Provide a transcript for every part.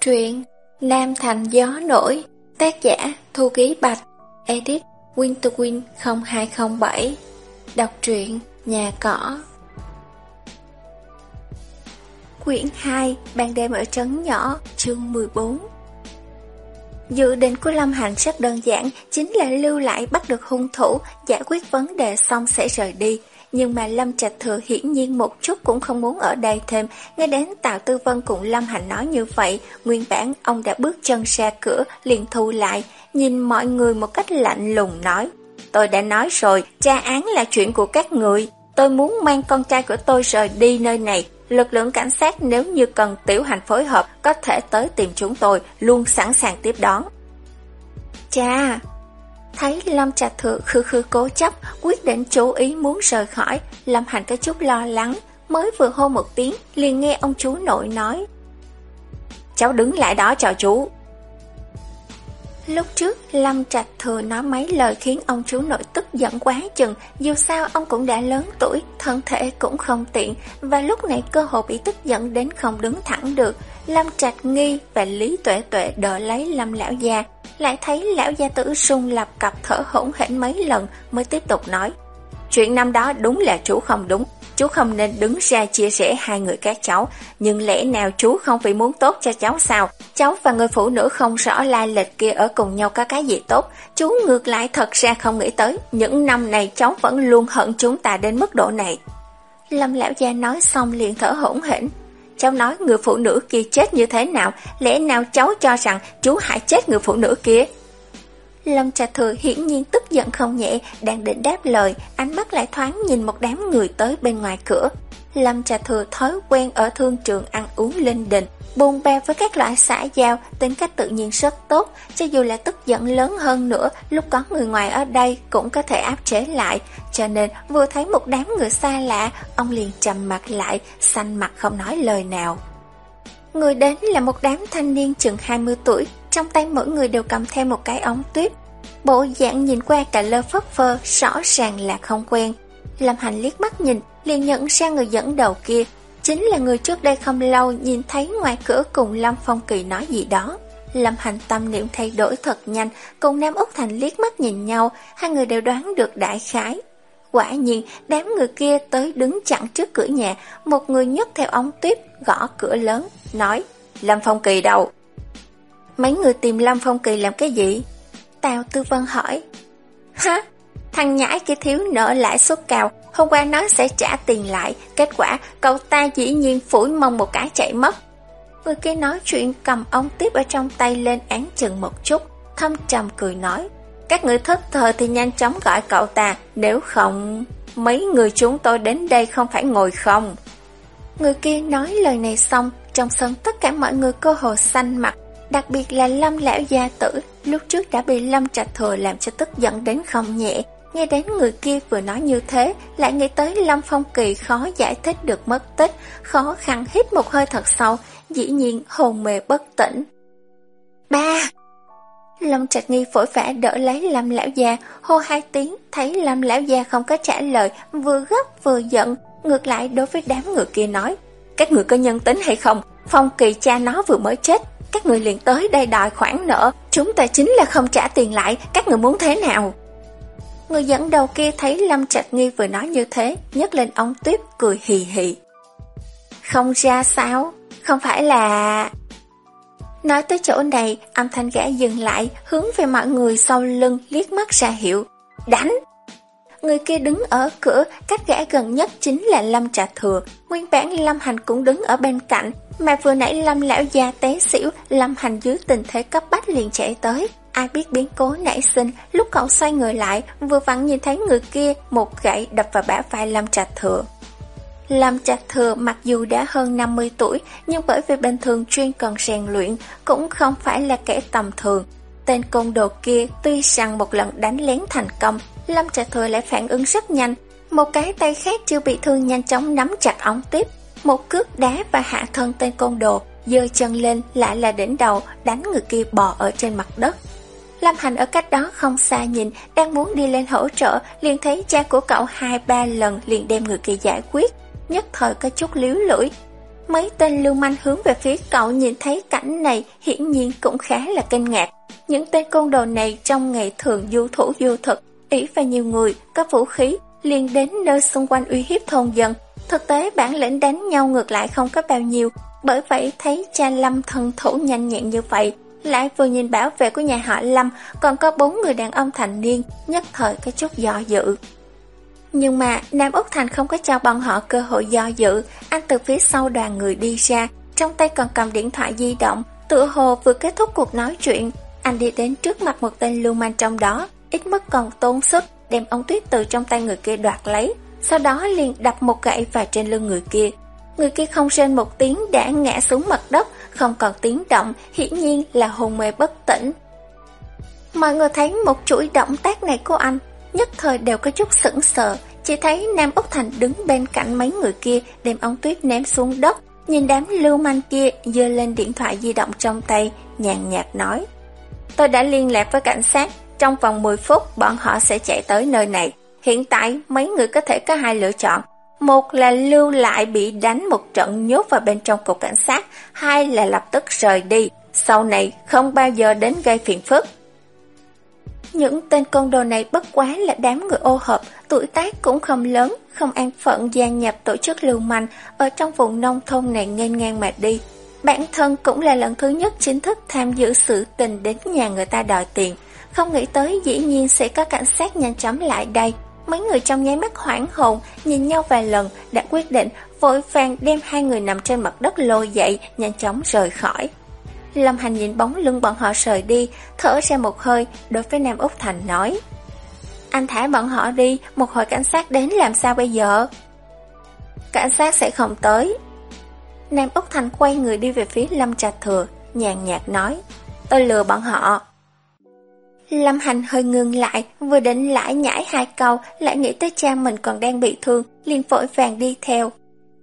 Truyện Nam Thành Gió Nổi, Tác giả Thu Ký Bạch, Edit Winterwin 0207 Đọc truyện Nhà Cỏ. Quyển 2 Ban đêm ở trấn nhỏ, Chương 14 Dự định của Lâm Hành rất đơn giản, Chính là lưu lại bắt được hung thủ, Giải quyết vấn đề xong sẽ rời đi nhưng mà Lâm Trạch Thừa hiển nhiên một chút cũng không muốn ở đây thêm, nghe đến Tào Tư Vân cùng Lâm Hành nói như vậy, nguyên bản ông đã bước chân ra cửa, liền thu lại, nhìn mọi người một cách lạnh lùng nói. Tôi đã nói rồi, tra án là chuyện của các người, tôi muốn mang con trai của tôi rời đi nơi này, lực lượng cảnh sát nếu như cần tiểu hành phối hợp có thể tới tìm chúng tôi, luôn sẵn sàng tiếp đón. Cha, Thấy Lâm Trạch Thượng khư khư cố chấp, quyết định chú ý muốn rời khỏi, Lâm Hành có chút lo lắng, mới vừa hô một tiếng, liền nghe ông chú nội nói. Cháu đứng lại đó cho chú. Lúc trước, Lâm Trạch Thừa nói mấy lời khiến ông chú nội tức giận quá chừng, dù sao ông cũng đã lớn tuổi, thân thể cũng không tiện, và lúc này cơ hội bị tức giận đến không đứng thẳng được. Lâm Trạch Nghi và Lý Tuệ Tuệ đỡ lấy Lâm Lão Gia, lại thấy lão gia tử sung lập cặp thở hỗn hển mấy lần mới tiếp tục nói. Chuyện năm đó đúng là chú không đúng, chú không nên đứng ra chia sẻ hai người các cháu, nhưng lẽ nào chú không vì muốn tốt cho cháu sao? Cháu và người phụ nữ không rõ lai lịch kia ở cùng nhau có cái gì tốt, chú ngược lại thật ra không nghĩ tới, những năm này cháu vẫn luôn hận chúng ta đến mức độ này. Lâm lão gia nói xong liền thở hỗn hển, Cháu nói người phụ nữ kia chết như thế nào, lẽ nào cháu cho rằng chú hại chết người phụ nữ kia? Lâm Trà Thừa hiển nhiên tức giận không nhẹ, đang định đáp lời, ánh mắt lại thoáng nhìn một đám người tới bên ngoài cửa. Lâm Trà Thừa thói quen ở thương trường ăn uống linh đình, buồn bè với các loại xã giao, tính cách tự nhiên rất tốt, cho dù là tức giận lớn hơn nữa, lúc có người ngoài ở đây cũng có thể áp chế lại, cho nên vừa thấy một đám người xa lạ, ông liền trầm mặt lại, xanh mặt không nói lời nào. Người đến là một đám thanh niên chừng 20 tuổi, trong tay mỗi người đều cầm theo một cái ống tuyết. Bộ dạng nhìn qua cả lơ phất phơ, rõ ràng là không quen. Lâm Hành liếc mắt nhìn, liền nhận ra người dẫn đầu kia, chính là người trước đây không lâu nhìn thấy ngoài cửa cùng Lâm Phong Kỳ nói gì đó. Lâm Hành tâm niệm thay đổi thật nhanh, cùng Nam Úc Thành liếc mắt nhìn nhau, hai người đều đoán được đại khái. Quả nhiên, đám người kia tới đứng chặn trước cửa nhà, một người nhấc theo ống tuyếp gõ cửa lớn, nói, Lâm Phong Kỳ đâu? Mấy người tìm Lâm Phong Kỳ làm cái gì? Tào Tư Vân hỏi. Hả? Thằng nhãi kia thiếu nợ lãi suất cao, hôm qua nói sẽ trả tiền lại, kết quả cậu ta dĩ nhiên phủi mông một cái chạy mất. Người kia nói chuyện cầm ống tiếp ở trong tay lên án chừng một chút, thâm trầm cười nói. Các người thất thờ thì nhanh chóng gọi cậu ta, nếu không... Mấy người chúng tôi đến đây không phải ngồi không. Người kia nói lời này xong, trong sân tất cả mọi người cơ hồ xanh mặt, đặc biệt là Lâm lão gia tử, lúc trước đã bị Lâm Trạch Thừa làm cho tức giận đến không nhẹ. Nghe đến người kia vừa nói như thế, lại nghĩ tới Lâm Phong Kỳ khó giải thích được mất tích, khó khăn hít một hơi thật sâu, dĩ nhiên hồn mề bất tỉnh. Ba! Lâm Trạch Nghi phổi vã đỡ lấy Lâm Lão Gia, hô hai tiếng, thấy Lâm Lão Gia không có trả lời, vừa gấp vừa giận, ngược lại đối với đám người kia nói, các người có nhân tính hay không? Phong Kỳ cha nó vừa mới chết, các người liền tới đây đòi khoản nợ, chúng ta chính là không trả tiền lại, các người muốn thế nào? Người dẫn đầu kia thấy Lâm Trạch Nghi vừa nói như thế, nhấc lên ống tuyết cười hì hì. Không ra sao? Không phải là... Nói tới chỗ này, âm thanh gã dừng lại, hướng về mọi người sau lưng liếc mắt ra hiệu. Đánh! Người kia đứng ở cửa, cách gã gần nhất chính là Lâm Trà Thừa. Nguyên bản Lâm Hành cũng đứng ở bên cạnh, mà vừa nãy Lâm lão già té xỉu, Lâm Hành dưới tình thế cấp bách liền chạy tới. Ai biết biến cố nảy sinh, lúc cậu xoay người lại, vừa vặn nhìn thấy người kia, một gậy đập vào bả vai Lâm trà Thừa. Lâm Trạch Thừa mặc dù đã hơn 50 tuổi, nhưng bởi vì bình thường chuyên cần rèn luyện, cũng không phải là kẻ tầm thường. Tên côn đồ kia tuy rằng một lần đánh lén thành công, Lâm Trạch Thừa lại phản ứng rất nhanh. Một cái tay khác chưa bị thương nhanh chóng nắm chặt ống tiếp, một cước đá và hạ thân tên côn đồ, dơ chân lên lại là đỉnh đầu, đánh người kia bò ở trên mặt đất. Lâm Hành ở cách đó không xa nhìn, đang muốn đi lên hỗ trợ, liền thấy cha của cậu hai ba lần liền đem người kia giải quyết, nhất thời có chút liếu lưỡi. Mấy tên lưu manh hướng về phía cậu nhìn thấy cảnh này hiển nhiên cũng khá là kinh ngạc. Những tên côn đồ này trong ngày thường du thủ du thực, ý và nhiều người có vũ khí liền đến nơi xung quanh uy hiếp thôn dân. Thực tế bản lĩnh đánh nhau ngược lại không có bao nhiêu, bởi vậy thấy cha Lâm thần thủ nhanh nhẹn như vậy, lại vừa nhìn bảo vệ của nhà họ Lâm còn có bốn người đàn ông thành niên, nhất thời có chút do dự. Nhưng mà Nam Úc Thành không có cho bọn họ cơ hội do dự, anh từ phía sau đoàn người đi ra, trong tay còn cầm điện thoại di động, tựa hồ vừa kết thúc cuộc nói chuyện. Anh đi đến trước mặt một tên lưu manh trong đó, ít mất còn tốn sức, đem ống tuyết từ trong tay người kia đoạt lấy, sau đó liền đập một gậy vào trên lưng người kia. Người kia không rên một tiếng đã ngã xuống mặt đất, không còn tiếng động, hiển nhiên là hồn mê bất tỉnh. Mọi người thấy một chuỗi động tác này của anh, nhất thời đều có chút sững sờ, chỉ thấy Nam Úc Thành đứng bên cạnh mấy người kia đem ống tuyết ném xuống đất, nhìn đám lưu manh kia dơ lên điện thoại di động trong tay, nhàn nhạt nói. Tôi đã liên lạc với cảnh sát, trong vòng 10 phút bọn họ sẽ chạy tới nơi này. Hiện tại mấy người có thể có hai lựa chọn. Một là lưu lại bị đánh một trận nhốt vào bên trong cục cảnh sát, hai là lập tức rời đi, sau này không bao giờ đến gây phiền phức. Những tên con đồ này bất quá là đám người ô hợp, tuổi tác cũng không lớn, không an phận gia nhập tổ chức lưu manh ở trong vùng nông thôn này nghênh ngang mà đi. Bản thân cũng là lần thứ nhất chính thức tham dự sự tình đến nhà người ta đòi tiền. Không nghĩ tới dĩ nhiên sẽ có cảnh sát nhanh chóng lại đây. Mấy người trong nháy mắt hoảng hồn, nhìn nhau vài lần, đã quyết định vội vàng đem hai người nằm trên mặt đất lôi dậy, nhanh chóng rời khỏi. Lâm Hành nhìn bóng lưng bọn họ rời đi, thở ra một hơi, đối với Nam Úc Thành nói. Anh thả bọn họ đi, một hồi cảnh sát đến làm sao bây giờ? Cảnh sát sẽ không tới. Nam Úc Thành quay người đi về phía Lâm Trạch Thừa, nhàn nhạt nói. Tôi lừa bọn họ. Lâm Hành hơi ngừng lại, vừa định lại nhảy hai câu, lại nghĩ tới cha mình còn đang bị thương, liền vội vàng đi theo.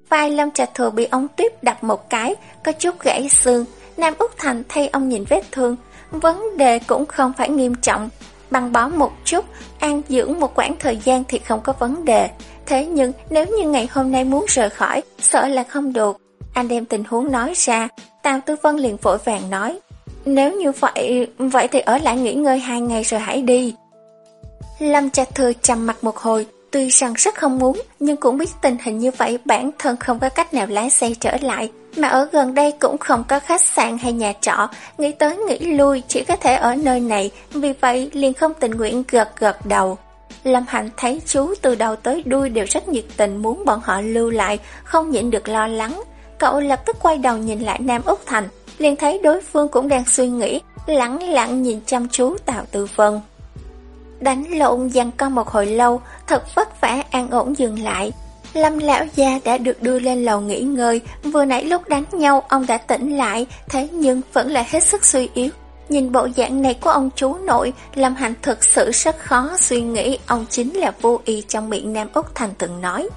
Vai Lâm Trạch Thừa bị ống tuyếp đập một cái, có chút gãy xương, Nam Úc Thành thay ông nhìn vết thương, vấn đề cũng không phải nghiêm trọng, băng bó một chút, an dưỡng một quãng thời gian thì không có vấn đề. Thế nhưng nếu như ngày hôm nay muốn rời khỏi, sợ là không được. Anh đem tình huống nói ra, Tào Tư Vân liền vội vàng nói. Nếu như vậy, vậy thì ở lại nghỉ ngơi hai ngày rồi hãy đi. Lâm Trạch Thừa trầm mặt một hồi, tuy rằng rất không muốn, nhưng cũng biết tình hình như vậy bản thân không có cách nào lái xe trở lại, mà ở gần đây cũng không có khách sạn hay nhà trọ, nghĩ tới nghĩ lui chỉ có thể ở nơi này, vì vậy liền không tình nguyện gật gật đầu. Lâm Hạnh thấy chú từ đầu tới đuôi đều rất nhiệt tình muốn bọn họ lưu lại, không nhịn được lo lắng. Cậu lập tức quay đầu nhìn lại Nam Úc Thành, liền thấy đối phương cũng đang suy nghĩ, lặng lặng nhìn chăm chú Tào Tư Vân. Đánh lộn dằn con một hồi lâu, thật vất vả an ổn dừng lại, Lâm lão gia đã được đưa lên lầu nghỉ ngơi, vừa nãy lúc đánh nhau ông đã tỉnh lại, thế nhưng vẫn là hết sức suy yếu. Nhìn bộ dạng này của ông chú nội, Lâm Hạnh thực sự rất khó suy nghĩ ông chính là vô y trong miệng Nam Úc Thành từng nói.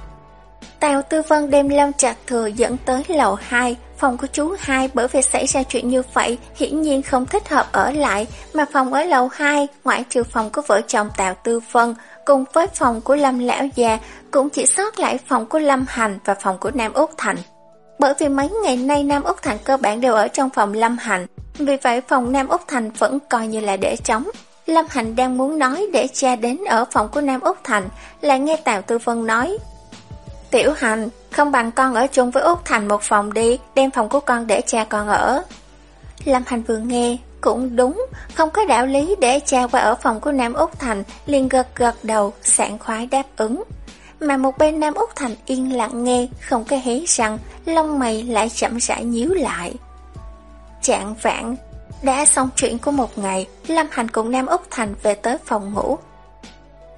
Tào Tư Vân đem Lâm Trạc Thừa dẫn tới lầu 2, phòng của chú hai bởi vì xảy ra chuyện như vậy, hiển nhiên không thích hợp ở lại, mà phòng ở lầu 2, ngoại trừ phòng của vợ chồng Tào Tư Vân, cùng với phòng của Lâm Lão Già, cũng chỉ sót lại phòng của Lâm Hành và phòng của Nam Úc Thành. Bởi vì mấy ngày nay Nam Úc Thành cơ bản đều ở trong phòng Lâm Hành, vì vậy phòng Nam Úc Thành vẫn coi như là để trống. Lâm Hành đang muốn nói để cha đến ở phòng của Nam Úc Thành, là nghe Tào Tư Vân nói. Tiểu Hành, không bằng con ở chung với Úc Thành một phòng đi, đem phòng của con để cha con ở. Lâm Hành vừa nghe, cũng đúng, không có đạo lý để cha qua ở phòng của Nam Úc Thành, liền gật gật đầu, sảng khoái đáp ứng. Mà một bên Nam Úc Thành yên lặng nghe, không có hé rằng lông mày lại chậm rãi nhíu lại. Trạng vạn, đã xong chuyện của một ngày, Lâm Hành cùng Nam Úc Thành về tới phòng ngủ.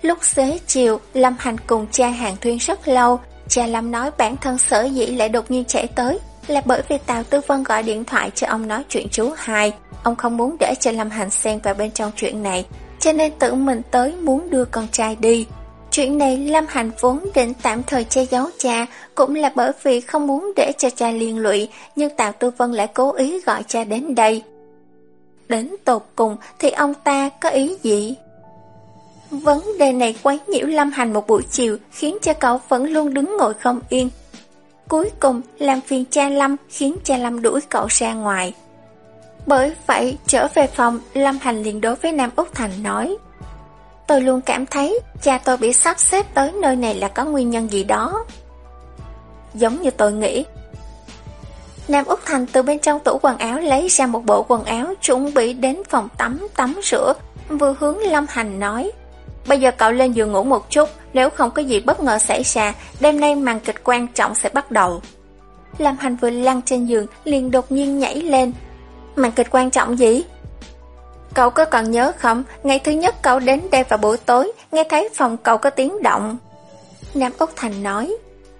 Lúc xế chiều, Lâm Hành cùng cha hàng thuyên rất lâu, cha Lâm nói bản thân sở dĩ lại đột nhiên chạy tới, là bởi vì Tào Tư Vân gọi điện thoại cho ông nói chuyện chú hai. Ông không muốn để cho Lâm Hành xen vào bên trong chuyện này, cho nên tự mình tới muốn đưa con trai đi. Chuyện này Lâm Hành vốn định tạm thời che giấu cha, cũng là bởi vì không muốn để cho cha liên lụy, nhưng Tào Tư Vân lại cố ý gọi cha đến đây. Đến tột cùng thì ông ta có ý gì? Vấn đề này quấy nhiễu Lâm Hành một buổi chiều khiến cho cậu vẫn luôn đứng ngồi không yên. cuối cùng làm phiền cha Lâm khiến cha Lâm đuổi cậu ra ngoài. Bởi vậy, trở về phòng, Lâm Hành liền đối với Nam Úc Thành nói Tôi luôn cảm thấy cha tôi bị sắp xếp tới nơi này là có nguyên nhân gì đó. Giống như tôi nghĩ. Nam Úc Thành từ bên trong tủ quần áo lấy ra một bộ quần áo chuẩn bị đến phòng tắm tắm rửa, vừa hướng Lâm Hành nói Bây giờ cậu lên giường ngủ một chút, nếu không có gì bất ngờ xảy ra, đêm nay màn kịch quan trọng sẽ bắt đầu. Lâm Hành vừa lăn trên giường, liền đột nhiên nhảy lên. Màn kịch quan trọng gì? Cậu có còn nhớ không, ngày thứ nhất cậu đến đây vào buổi tối, nghe thấy phòng cậu có tiếng động. Nam Úc Thành nói,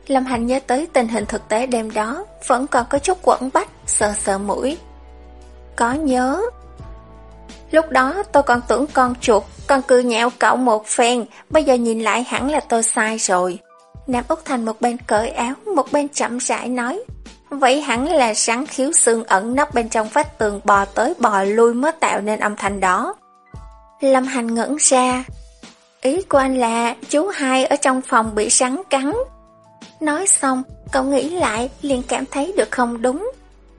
Lâm Hành nhớ tới tình hình thực tế đêm đó, vẫn còn có chút quẩn bách, sờ sờ mũi. Có nhớ. Lúc đó tôi còn tưởng con chuột, còn cự nhẹo cậu một phen, bây giờ nhìn lại hẳn là tôi sai rồi. Nam Úc Thành một bên cởi áo, một bên chậm rãi nói, Vậy hẳn là rắn khiếu xương ẩn nấp bên trong vách tường bò tới bò lui mới tạo nên âm thanh đó. Lâm Hành ngẩn ra. Ý của anh là chú hai ở trong phòng bị rắn cắn. Nói xong, cậu nghĩ lại liền cảm thấy được không đúng.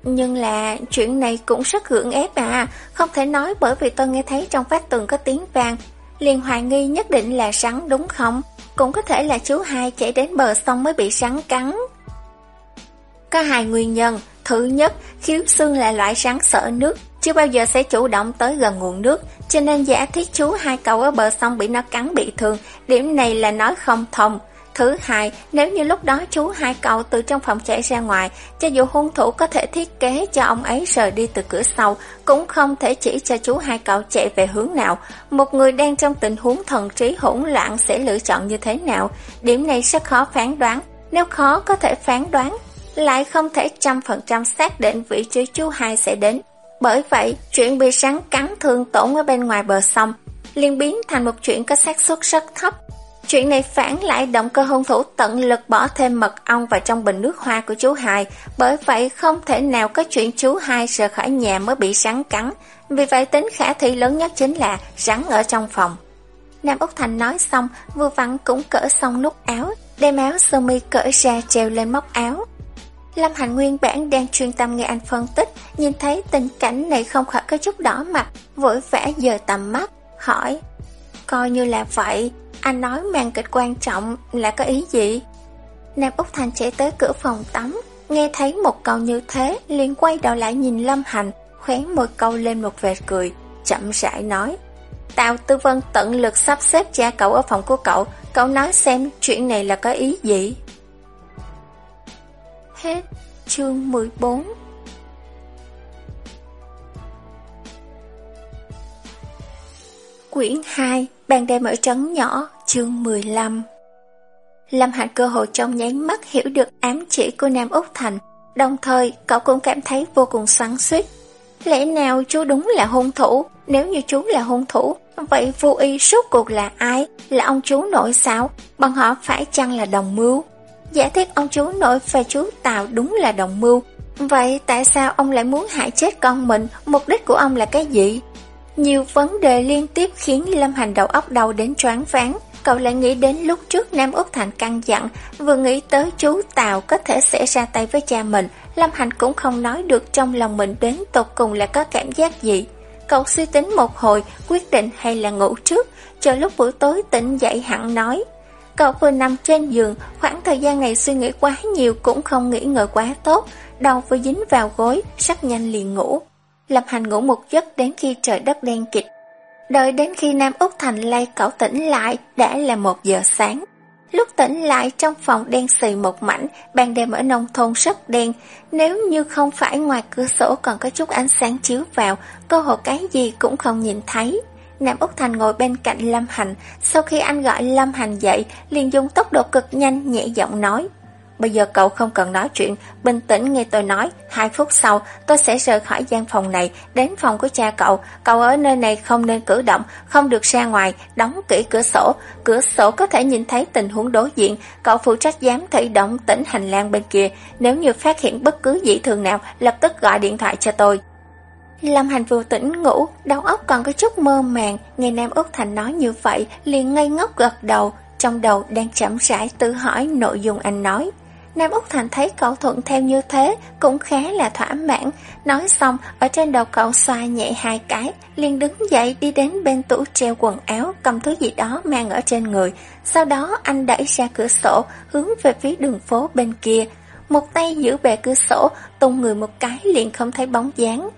Nhưng là chuyện này cũng rất gượng ép à, không thể nói bởi vì tôi nghe thấy trong vách tường có tiếng vang. Liền hoài nghi nhất định là rắn đúng không? Cũng có thể là chú hai chạy đến bờ sông mới bị rắn cắn. Có hai nguyên nhân. Thứ nhất, khiếu xương là loại rắn sợ nước, chưa bao giờ sẽ chủ động tới gần nguồn nước, cho nên giả thiết chú hai cậu ở bờ sông bị nó cắn bị thương, điểm này là nói không thông. Thứ hai, nếu như lúc đó chú hai cậu từ trong phòng chạy ra ngoài, cho dù hung thủ có thể thiết kế cho ông ấy rời đi từ cửa sau, cũng không thể chỉ cho chú hai cậu chạy về hướng nào. Một người đang trong tình huống thần trí hỗn loạn sẽ lựa chọn như thế nào? Điểm này rất khó phán đoán. Nếu khó có thể phán đoán, lại không thể trăm phần trăm xác định vị trí chú hai sẽ đến. Bởi vậy, chuyện bị rắn cắn thương tổn ở bên ngoài bờ sông liền biến thành một chuyện có xác suất rất thấp. Chuyện này phản lại động cơ hung thủ tận lực bỏ thêm mật ong vào trong bình nước hoa của chú hai, bởi vậy không thể nào có chuyện chú hai rời khỏi nhà mới bị rắn cắn. Vì vậy tính khả thi lớn nhất chính là rắn ở trong phòng. Nam Úc Thành nói xong, vừa vặn cũng cỡ xong nút áo, đem áo sơ mi cỡ ra treo lên móc áo. Lâm Hành nguyên bản đang chuyên tâm nghe anh phân tích, nhìn thấy tình cảnh này không khỏi có chút đỏ mặt, vội vã giờ tầm mắt, hỏi. Coi như là vậy, anh nói màn kịch quan trọng là có ý gì? Nam Úc Thành chạy tới cửa phòng tắm, nghe thấy một câu như thế, liền quay đầu lại nhìn Lâm Hành, khóe môi câu lên một vệt cười, chậm rãi nói. Tào Tư Vân tận lực sắp xếp cha cậu ở phòng của cậu, cậu nói xem chuyện này là có ý gì? Hết chương 14 Quyển 2 bàn đêm ở trấn nhỏ, chương 15 Lâm Hạnh cơ hội trong nháy mắt hiểu được ám chỉ của Nam Úc Thành, Đồng thời cậu cũng cảm thấy vô cùng xoắn xuýt. Lẽ nào chú đúng là hung thủ Nếu như chú là hung thủ, Vậy vô y suốt cuộc là ai Là ông chú nội sao Bọn họ phải chăng là đồng mưu Giả thiết ông chú nội và chú Tào đúng là đồng mưu. Vậy tại sao ông lại muốn hại chết con mình? Mục đích của ông là cái gì? Nhiều vấn đề liên tiếp khiến Lâm Hành đầu óc đầu đến choáng váng. Cậu lại nghĩ đến lúc trước Nam Úc Thành căng dặn, vừa nghĩ tới chú Tào có thể sẽ ra tay với cha mình, Lâm Hành cũng không nói được trong lòng mình đến tột cùng là có cảm giác gì. Cậu suy tính một hồi, quyết định hay là ngủ trước, chờ lúc buổi tối tỉnh dậy hẳn nói. Cậu vừa nằm trên giường, khoảng thời gian này suy nghĩ quá nhiều cũng không nghĩ ngợi quá tốt, đầu vừa dính vào gối, rất nhanh liền ngủ. Lập hành ngủ một giấc đến khi trời đất đen kịch. Đợi đến khi Nam Úc Thành lay cậu tỉnh lại, đã là một giờ sáng. Lúc tỉnh lại trong phòng đen xì một mảnh, ban đêm ở nông thôn rất đen. Nếu như không phải ngoài cửa sổ còn có chút ánh sáng chiếu vào, cơ hội cái gì cũng không nhìn thấy. Nam Úc Thành ngồi bên cạnh Lâm Hành, sau khi anh gọi Lâm Hành dậy, liền dùng tốc độ cực nhanh nhẹ giọng nói. Bây giờ cậu không cần nói chuyện, bình tĩnh nghe tôi nói, hai phút sau tôi sẽ rời khỏi gian phòng này, đến phòng của cha cậu, cậu ở nơi này không nên cử động, không được ra ngoài, đóng kỹ cửa sổ, cửa sổ có thể nhìn thấy tình huống đối diện, cậu phụ trách giám thị động tĩnh hành lang bên kia, nếu như phát hiện bất cứ dị thường nào, lập tức gọi điện thoại cho tôi. Lâm Hành vừa tỉnh ngủ, đầu óc còn có chút mơ màng, nghe Nam Úc Thành nói như vậy, liền ngây ngốc gật đầu, trong đầu đang chậm rãi tự hỏi nội dung anh nói. Nam Úc Thành thấy cậu thuận theo như thế cũng khá là thỏa mãn. Nói xong, ở trên đầu cậu xoa nhẹ hai cái, liền đứng dậy đi đến bên tủ treo quần áo, cầm thứ gì đó mang ở trên người. Sau đó anh đẩy ra cửa sổ, hướng về phía đường phố bên kia. Một tay giữ bề cửa sổ, tung người một cái liền không thấy bóng dáng.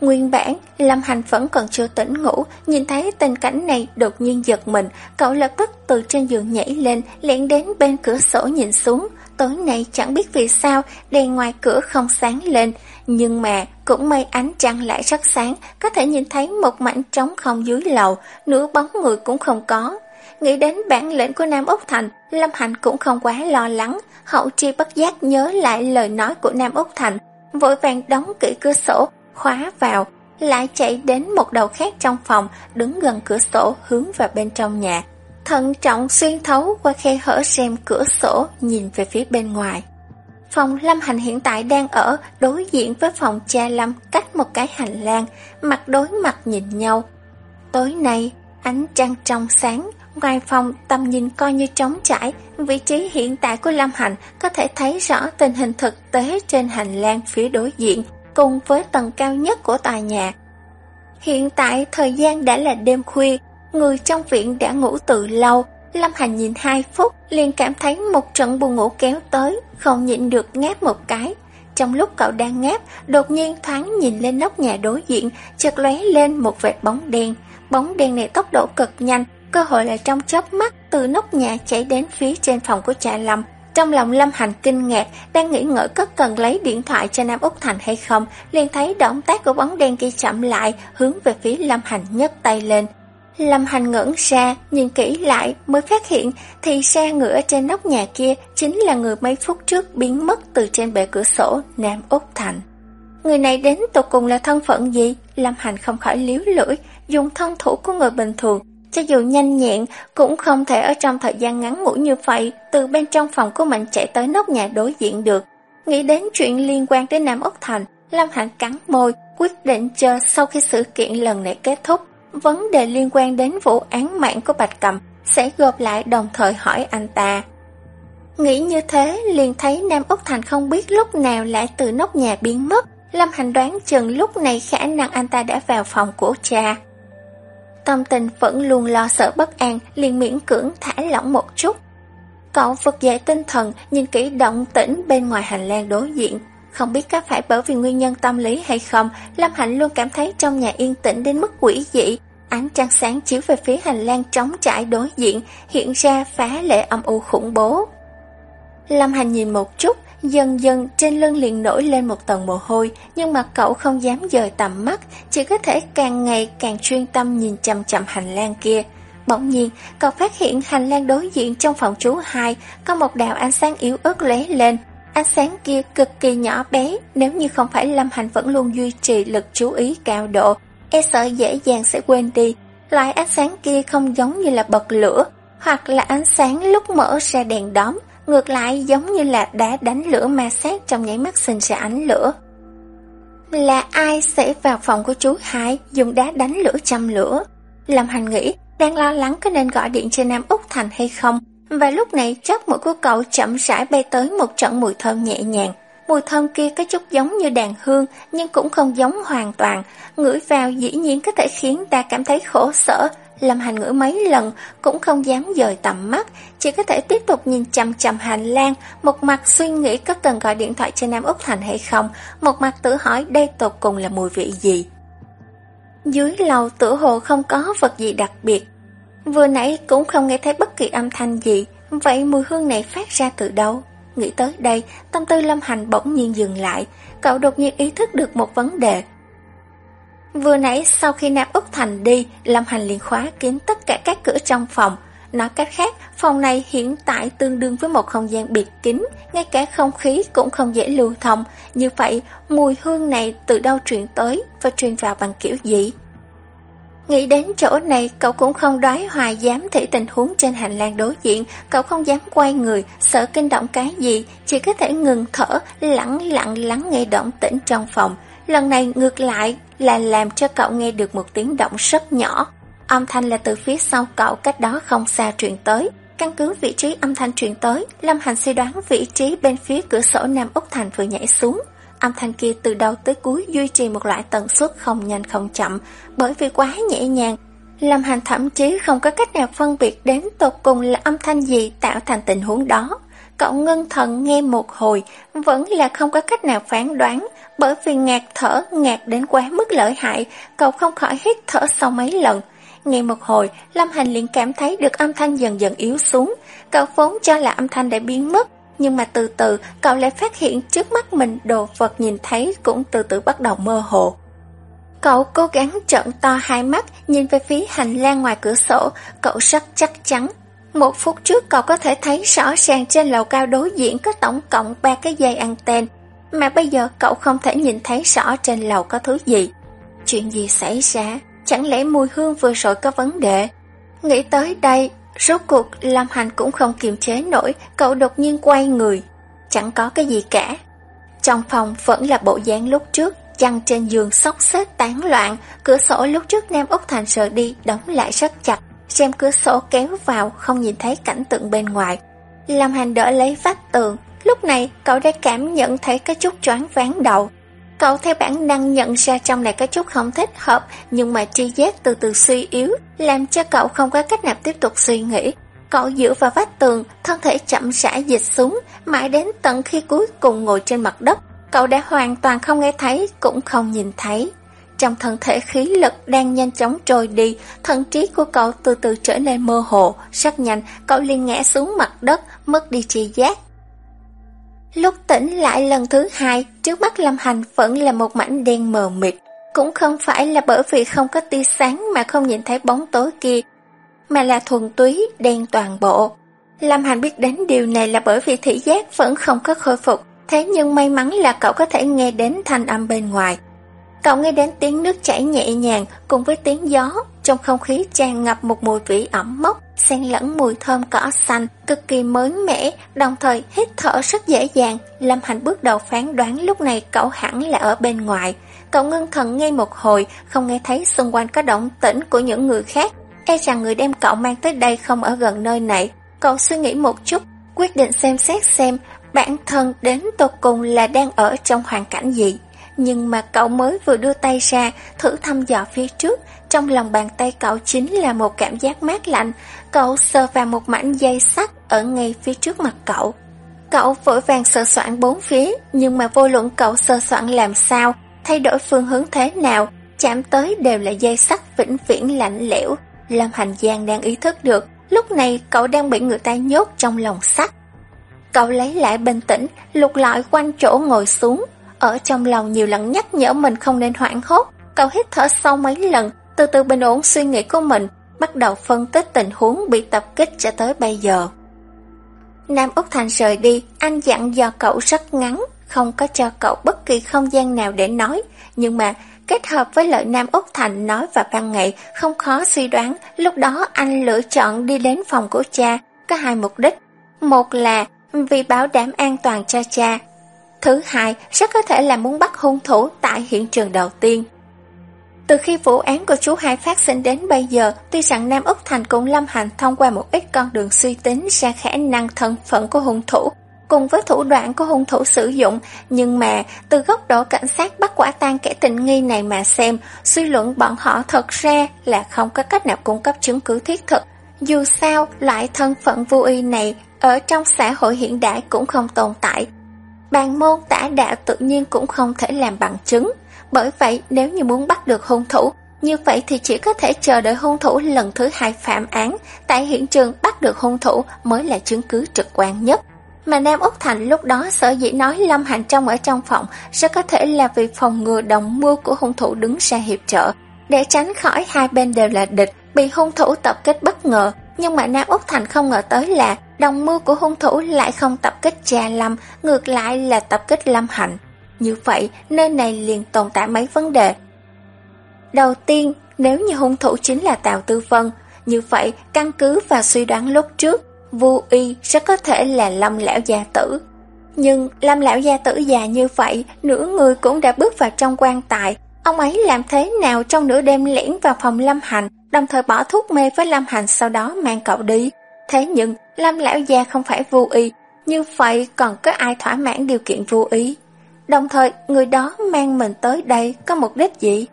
Nguyên bản, Lâm Hành vẫn còn chưa tỉnh ngủ, nhìn thấy tình cảnh này đột nhiên giật mình, cậu lập tức từ trên giường nhảy lên, lẹn đến bên cửa sổ nhìn xuống. Tối nay chẳng biết vì sao, đèn ngoài cửa không sáng lên, nhưng mà cũng may ánh trăng lại rất sáng, có thể nhìn thấy một mảnh trống không dưới lầu, nửa bóng người cũng không có. Nghĩ đến bản lĩnh của Nam Úc Thành, Lâm Hạnh cũng không quá lo lắng, hậu tri bất giác nhớ lại lời nói của Nam Úc Thành, vội vàng đóng kỹ cửa sổ, khóa vào, lại chạy đến một đầu khác trong phòng, đứng gần cửa sổ hướng vào bên trong nhà. Thận trọng xuyên thấu qua khe hở xem cửa sổ nhìn về phía bên ngoài. Phòng Lâm Hành hiện tại đang ở đối diện với phòng cha Lâm cách một cái hành lang, mặt đối mặt nhìn nhau. Tối nay, ánh trăng trong sáng, ngoài phòng tầm nhìn coi như trống trải, vị trí hiện tại của Lâm Hành có thể thấy rõ tình hình thực tế trên hành lang phía đối diện, cùng với tầng cao nhất của tòa nhà. Hiện tại thời gian đã là đêm khuya, người trong viện đã ngủ từ lâu. Lâm Hành nhìn hai phút, liền cảm thấy một trận buồn ngủ kéo tới, không nhịn được ngáp một cái. Trong lúc cậu đang ngáp, đột nhiên thoáng nhìn lên nóc nhà đối diện, chợt lóe lên một vệt bóng đen. Bóng đen này tốc độ cực nhanh, cơ hội là trong chớp mắt từ nóc nhà chạy đến phía trên phòng của trà Lâm, trong lòng Lâm Hành kinh ngạc, đang nghĩ ngợi có cần lấy điện thoại cho Nam Úc Thành hay không, liền thấy động tác của bóng đen kia chậm lại, hướng về phía Lâm Hành nhấc tay lên. Lâm Hành ngẩn ra, nhìn kỹ lại mới phát hiện thì xe ngựa trên nóc nhà kia chính là người mấy phút trước biến mất từ trên bệ cửa sổ Nam Úc Thành. Người này đến tột cùng là thân phận gì? Lâm Hành không khỏi liếu lưỡi, dùng thân thủ của người bình thường cho dù nhanh nhẹn, cũng không thể ở trong thời gian ngắn ngủi như vậy, từ bên trong phòng của mình chạy tới nóc nhà đối diện được. Nghĩ đến chuyện liên quan đến Nam Úc Thành, Lâm Hạnh cắn môi, quyết định chờ sau khi sự kiện lần này kết thúc. Vấn đề liên quan đến vụ án mạng của Bạch Cầm sẽ gộp lại đồng thời hỏi anh ta. Nghĩ như thế, liền thấy Nam Úc Thành không biết lúc nào lại từ nóc nhà biến mất. Lâm Hành đoán chừng lúc này khả năng anh ta đã vào phòng của cha. Tâm tình vẫn luôn lo sợ bất an, liền miễn cưỡng thả lỏng một chút. Cậu vực dậy tinh thần, nhìn kỹ động tĩnh bên ngoài hành lang đối diện. Không biết có phải bởi vì nguyên nhân tâm lý hay không, Lâm Hạnh luôn cảm thấy trong nhà yên tĩnh đến mức quỷ dị. Ánh trăng sáng chiếu về phía hành lang trống trải đối diện, hiện ra phá lệ âm u khủng bố. Lâm Hành nhìn một chút, Dần dần trên lưng liền nổi lên một tầng mồ hôi, nhưng mà cậu không dám dời tầm mắt, chỉ có thể càng ngày càng chuyên tâm nhìn chằm chằm hành lang kia. Bỗng nhiên, cậu phát hiện hành lang đối diện trong phòng chú hai có một đạo ánh sáng yếu ớt lóe lên. Ánh sáng kia cực kỳ nhỏ bé, nếu như không phải Lâm Hành vẫn luôn duy trì lực chú ý cao độ, e sợ dễ dàng sẽ quên đi. Loại ánh sáng kia không giống như là bật lửa, hoặc là ánh sáng lúc mở ra đèn đóm, ngược lại giống như là đá đánh lửa ma sát trong nháy mắt sinh ra ánh lửa. Là ai sẽ vào phòng của chú Hai dùng đá đánh lửa châm lửa? Lâm Hành nghĩ, đang lo lắng có nên gọi điện cho Nam Úc Thành hay không, và lúc này chóp mũi của cậu chậm rãi bay tới một trận mùi thơm nhẹ nhàng. Mùi thơm kia có chút giống như đàn hương, nhưng cũng không giống hoàn toàn. Ngửi vào dĩ nhiên có thể khiến ta cảm thấy khổ sở, Lâm Hành ngửi mấy lần cũng không dám dời tầm mắt, chỉ có thể tiếp tục nhìn chằm chằm hành lang, một mặt suy nghĩ có cần gọi điện thoại cho Nam Úc Thành hay không, một mặt tự hỏi đây tột cùng là mùi vị gì. Dưới lầu tử hồ không có vật gì đặc biệt, vừa nãy cũng không nghe thấy bất kỳ âm thanh gì, vậy mùi hương này phát ra từ đâu? Nghĩ tới đây, tâm tư Lâm Hành bỗng nhiên dừng lại, cậu đột nhiên ý thức được một vấn đề, Vừa nãy sau khi Nam Úc Thành đi, Lâm Hành liền khóa kín tất cả các cửa trong phòng. Nói cách khác, phòng này hiện tại tương đương với một không gian biệt kín, ngay cả không khí cũng không dễ lưu thông. Như vậy, mùi hương này từ đâu truyền tới và truyền vào bằng kiểu gì? Nghĩ đến chỗ này, cậu cũng không đoái hoài dám thể tình huống trên hành lang đối diện, cậu không dám quay người, sợ kinh động cái gì, chỉ có thể ngừng thở, lặng lặng lắng nghe động tĩnh trong phòng. Lần này ngược lại là làm cho cậu nghe được một tiếng động rất nhỏ. Âm thanh là từ phía sau cậu cách đó không xa truyền tới. Căn cứ vị trí âm thanh truyền tới, Lâm Hành suy đoán vị trí bên phía cửa sổ Nam Úc Thành vừa nhảy xuống. Âm thanh kia từ đầu tới cuối duy trì một loại tần suất không nhanh không chậm, bởi vì quá nhẹ nhàng. Lâm Hành thậm chí không có cách nào phân biệt đến tột cùng là âm thanh gì tạo thành tình huống đó. Cậu ngân thần nghe một hồi, vẫn là không có cách nào phán đoán, bởi vì ngạt thở ngạt đến quá mức lợi hại, cậu không khỏi hít thở sau mấy lần. Nghe một hồi, Lâm Hành liền cảm thấy được âm thanh dần dần yếu xuống, cậu vốn cho là âm thanh đã biến mất, nhưng mà từ từ cậu lại phát hiện trước mắt mình đồ vật nhìn thấy cũng từ từ bắt đầu mơ hồ. Cậu cố gắng trợn to hai mắt, nhìn về phía hành lang ngoài cửa sổ, cậu rất chắc chắn. Một phút trước cậu có thể thấy rõ ràng trên lầu cao đối diện có tổng cộng ba cái dây anten, mà bây giờ cậu không thể nhìn thấy rõ trên lầu có thứ gì. Chuyện gì xảy ra? Chẳng lẽ mùi hương vừa rồi có vấn đề? Nghĩ tới đây, rốt cuộc Lâm Hành cũng không kiềm chế nổi, cậu đột nhiên quay người. Chẳng có cái gì cả. Trong phòng vẫn là bộ dáng lúc trước, chăn trên giường sóc xếp tán loạn, cửa sổ lúc trước Nam Úc Thành rời đi đóng lại rất chặt, xem cửa sổ kéo vào không nhìn thấy cảnh tượng bên ngoài. Lâm Hành đỡ lấy vách tường, lúc này cậu đã cảm nhận thấy có chút choáng váng đầu. Cậu theo bản năng nhận ra trong này có chút không thích hợp, nhưng mà tri giác từ từ suy yếu, làm cho cậu không có cách nào tiếp tục suy nghĩ. Cậu dựa vào vách tường, thân thể chậm rãi dịch xuống, mãi đến tận khi cuối cùng ngồi trên mặt đất, cậu đã hoàn toàn không nghe thấy, cũng không nhìn thấy. Trong thân thể khí lực đang nhanh chóng trôi đi, thần trí của cậu từ từ trở nên mơ hồ, rất nhanh cậu liền ngã xuống mặt đất, mất đi tri giác. Lúc tỉnh lại lần thứ hai, trước mắt Lâm Hành vẫn là một mảnh đen mờ mịt. Cũng không phải là bởi vì không có tia sáng mà không nhìn thấy bóng tối kia, mà là thuần túy đen toàn bộ. Lâm Hành biết đến điều này là bởi vì thị giác vẫn không có khôi phục, thế nhưng may mắn là cậu có thể nghe đến thanh âm bên ngoài. Cậu nghe đến tiếng nước chảy nhẹ nhàng cùng với tiếng gió, trong không khí tràn ngập một mùi vị ẩm mốc, xen lẫn mùi thơm cỏ xanh, cực kỳ mới mẻ, đồng thời hít thở rất dễ dàng. Lâm Hành bước đầu phán đoán lúc này cậu hẳn là ở bên ngoài. Cậu ngưng thần ngay một hồi, không nghe thấy xung quanh có động tĩnh của những người khác. E rằng người đem cậu mang tới đây không ở gần nơi này. Cậu suy nghĩ một chút, quyết định xem xét xem bản thân đến tột cùng là đang ở trong hoàn cảnh gì. Nhưng mà cậu mới vừa đưa tay ra, thử thăm dò phía trước, trong lòng bàn tay cậu chính là một cảm giác mát lạnh, cậu sờ vào một mảnh dây sắt ở ngay phía trước mặt cậu. Cậu vội vàng sờ soạn bốn phía, nhưng mà vô luận cậu sờ soạn làm sao, thay đổi phương hướng thế nào, chạm tới đều là dây sắt vĩnh viễn lạnh lẽo. Lâm Hành Giang đang ý thức được, lúc này cậu đang bị người ta nhốt trong lòng sắt. Cậu lấy lại bình tĩnh, lục lọi quanh chỗ ngồi xuống, ở trong lòng nhiều lần nhắc nhở mình không nên hoảng hốt. Cậu hít thở sâu mấy lần, từ từ bình ổn suy nghĩ của mình, bắt đầu phân tích tình huống bị tập kích cho tới bây giờ. Nam Úc Thành rời đi, anh dặn dò cậu rất ngắn, không có cho cậu bất kỳ không gian nào để nói, nhưng mà kết hợp với lời Nam Úc Thành nói và ban ngày, không khó suy đoán, lúc đó anh lựa chọn đi đến phòng của cha, có hai mục đích. Một là vì bảo đảm an toàn cho cha, thứ hai rất có thể là muốn bắt hung thủ tại hiện trường đầu tiên. Từ khi vụ án của chú hai phát sinh đến bây giờ, tuy rằng Nam Úc Thành cùng Lâm Hành thông qua một ít con đường suy tính ra khả năng thân phận của hung thủ, cùng với thủ đoạn của hung thủ sử dụng, nhưng mà từ góc độ cảnh sát bắt quả tang kẻ tình nghi này mà xem, suy luận bọn họ thật ra là không có cách nào cung cấp chứng cứ thiết thực. Dù sao, loại thân phận vô y này ở trong xã hội hiện đại cũng không tồn tại. Bàn môn tả đạo tự nhiên cũng không thể làm bằng chứng. Bởi vậy, nếu như muốn bắt được hung thủ, như vậy thì chỉ có thể chờ đợi hung thủ lần thứ hai phạm án, tại hiện trường bắt được hung thủ mới là chứng cứ trực quan nhất. Mà Nam Úc Thành lúc đó sở dĩ nói Lâm Hành Trong ở trong phòng rất có thể là vì phòng ngừa đồng mưu của hung thủ đứng ra hiệp trợ, để tránh khỏi hai bên đều là địch, bị hung thủ tập kích bất ngờ. Nhưng mà Nam Úc Thành không ngờ tới là đồng mưu của hung thủ lại không tập kích cha Lâm, ngược lại là tập kích Lâm Hành. Như vậy, nơi này liền tồn tại mấy vấn đề. Đầu tiên, nếu như hung thủ chính là Tào Tư Vân, như vậy, căn cứ và suy đoán lúc trước, Vu Y rất có thể là Lâm Lão Gia Tử. Nhưng Lâm Lão Gia Tử già như vậy, nửa người cũng đã bước vào trong quan tài. Ông ấy làm thế nào trong nửa đêm lẻn vào phòng Lâm Hành, đồng thời bỏ thuốc mê với Lâm Hành sau đó mang cậu đi. Thế nhưng, Lâm lão gia không phải Vu Y như vậy còn có ai thỏa mãn điều kiện Vu Y Đồng thời, người đó mang mình tới đây có mục đích gì?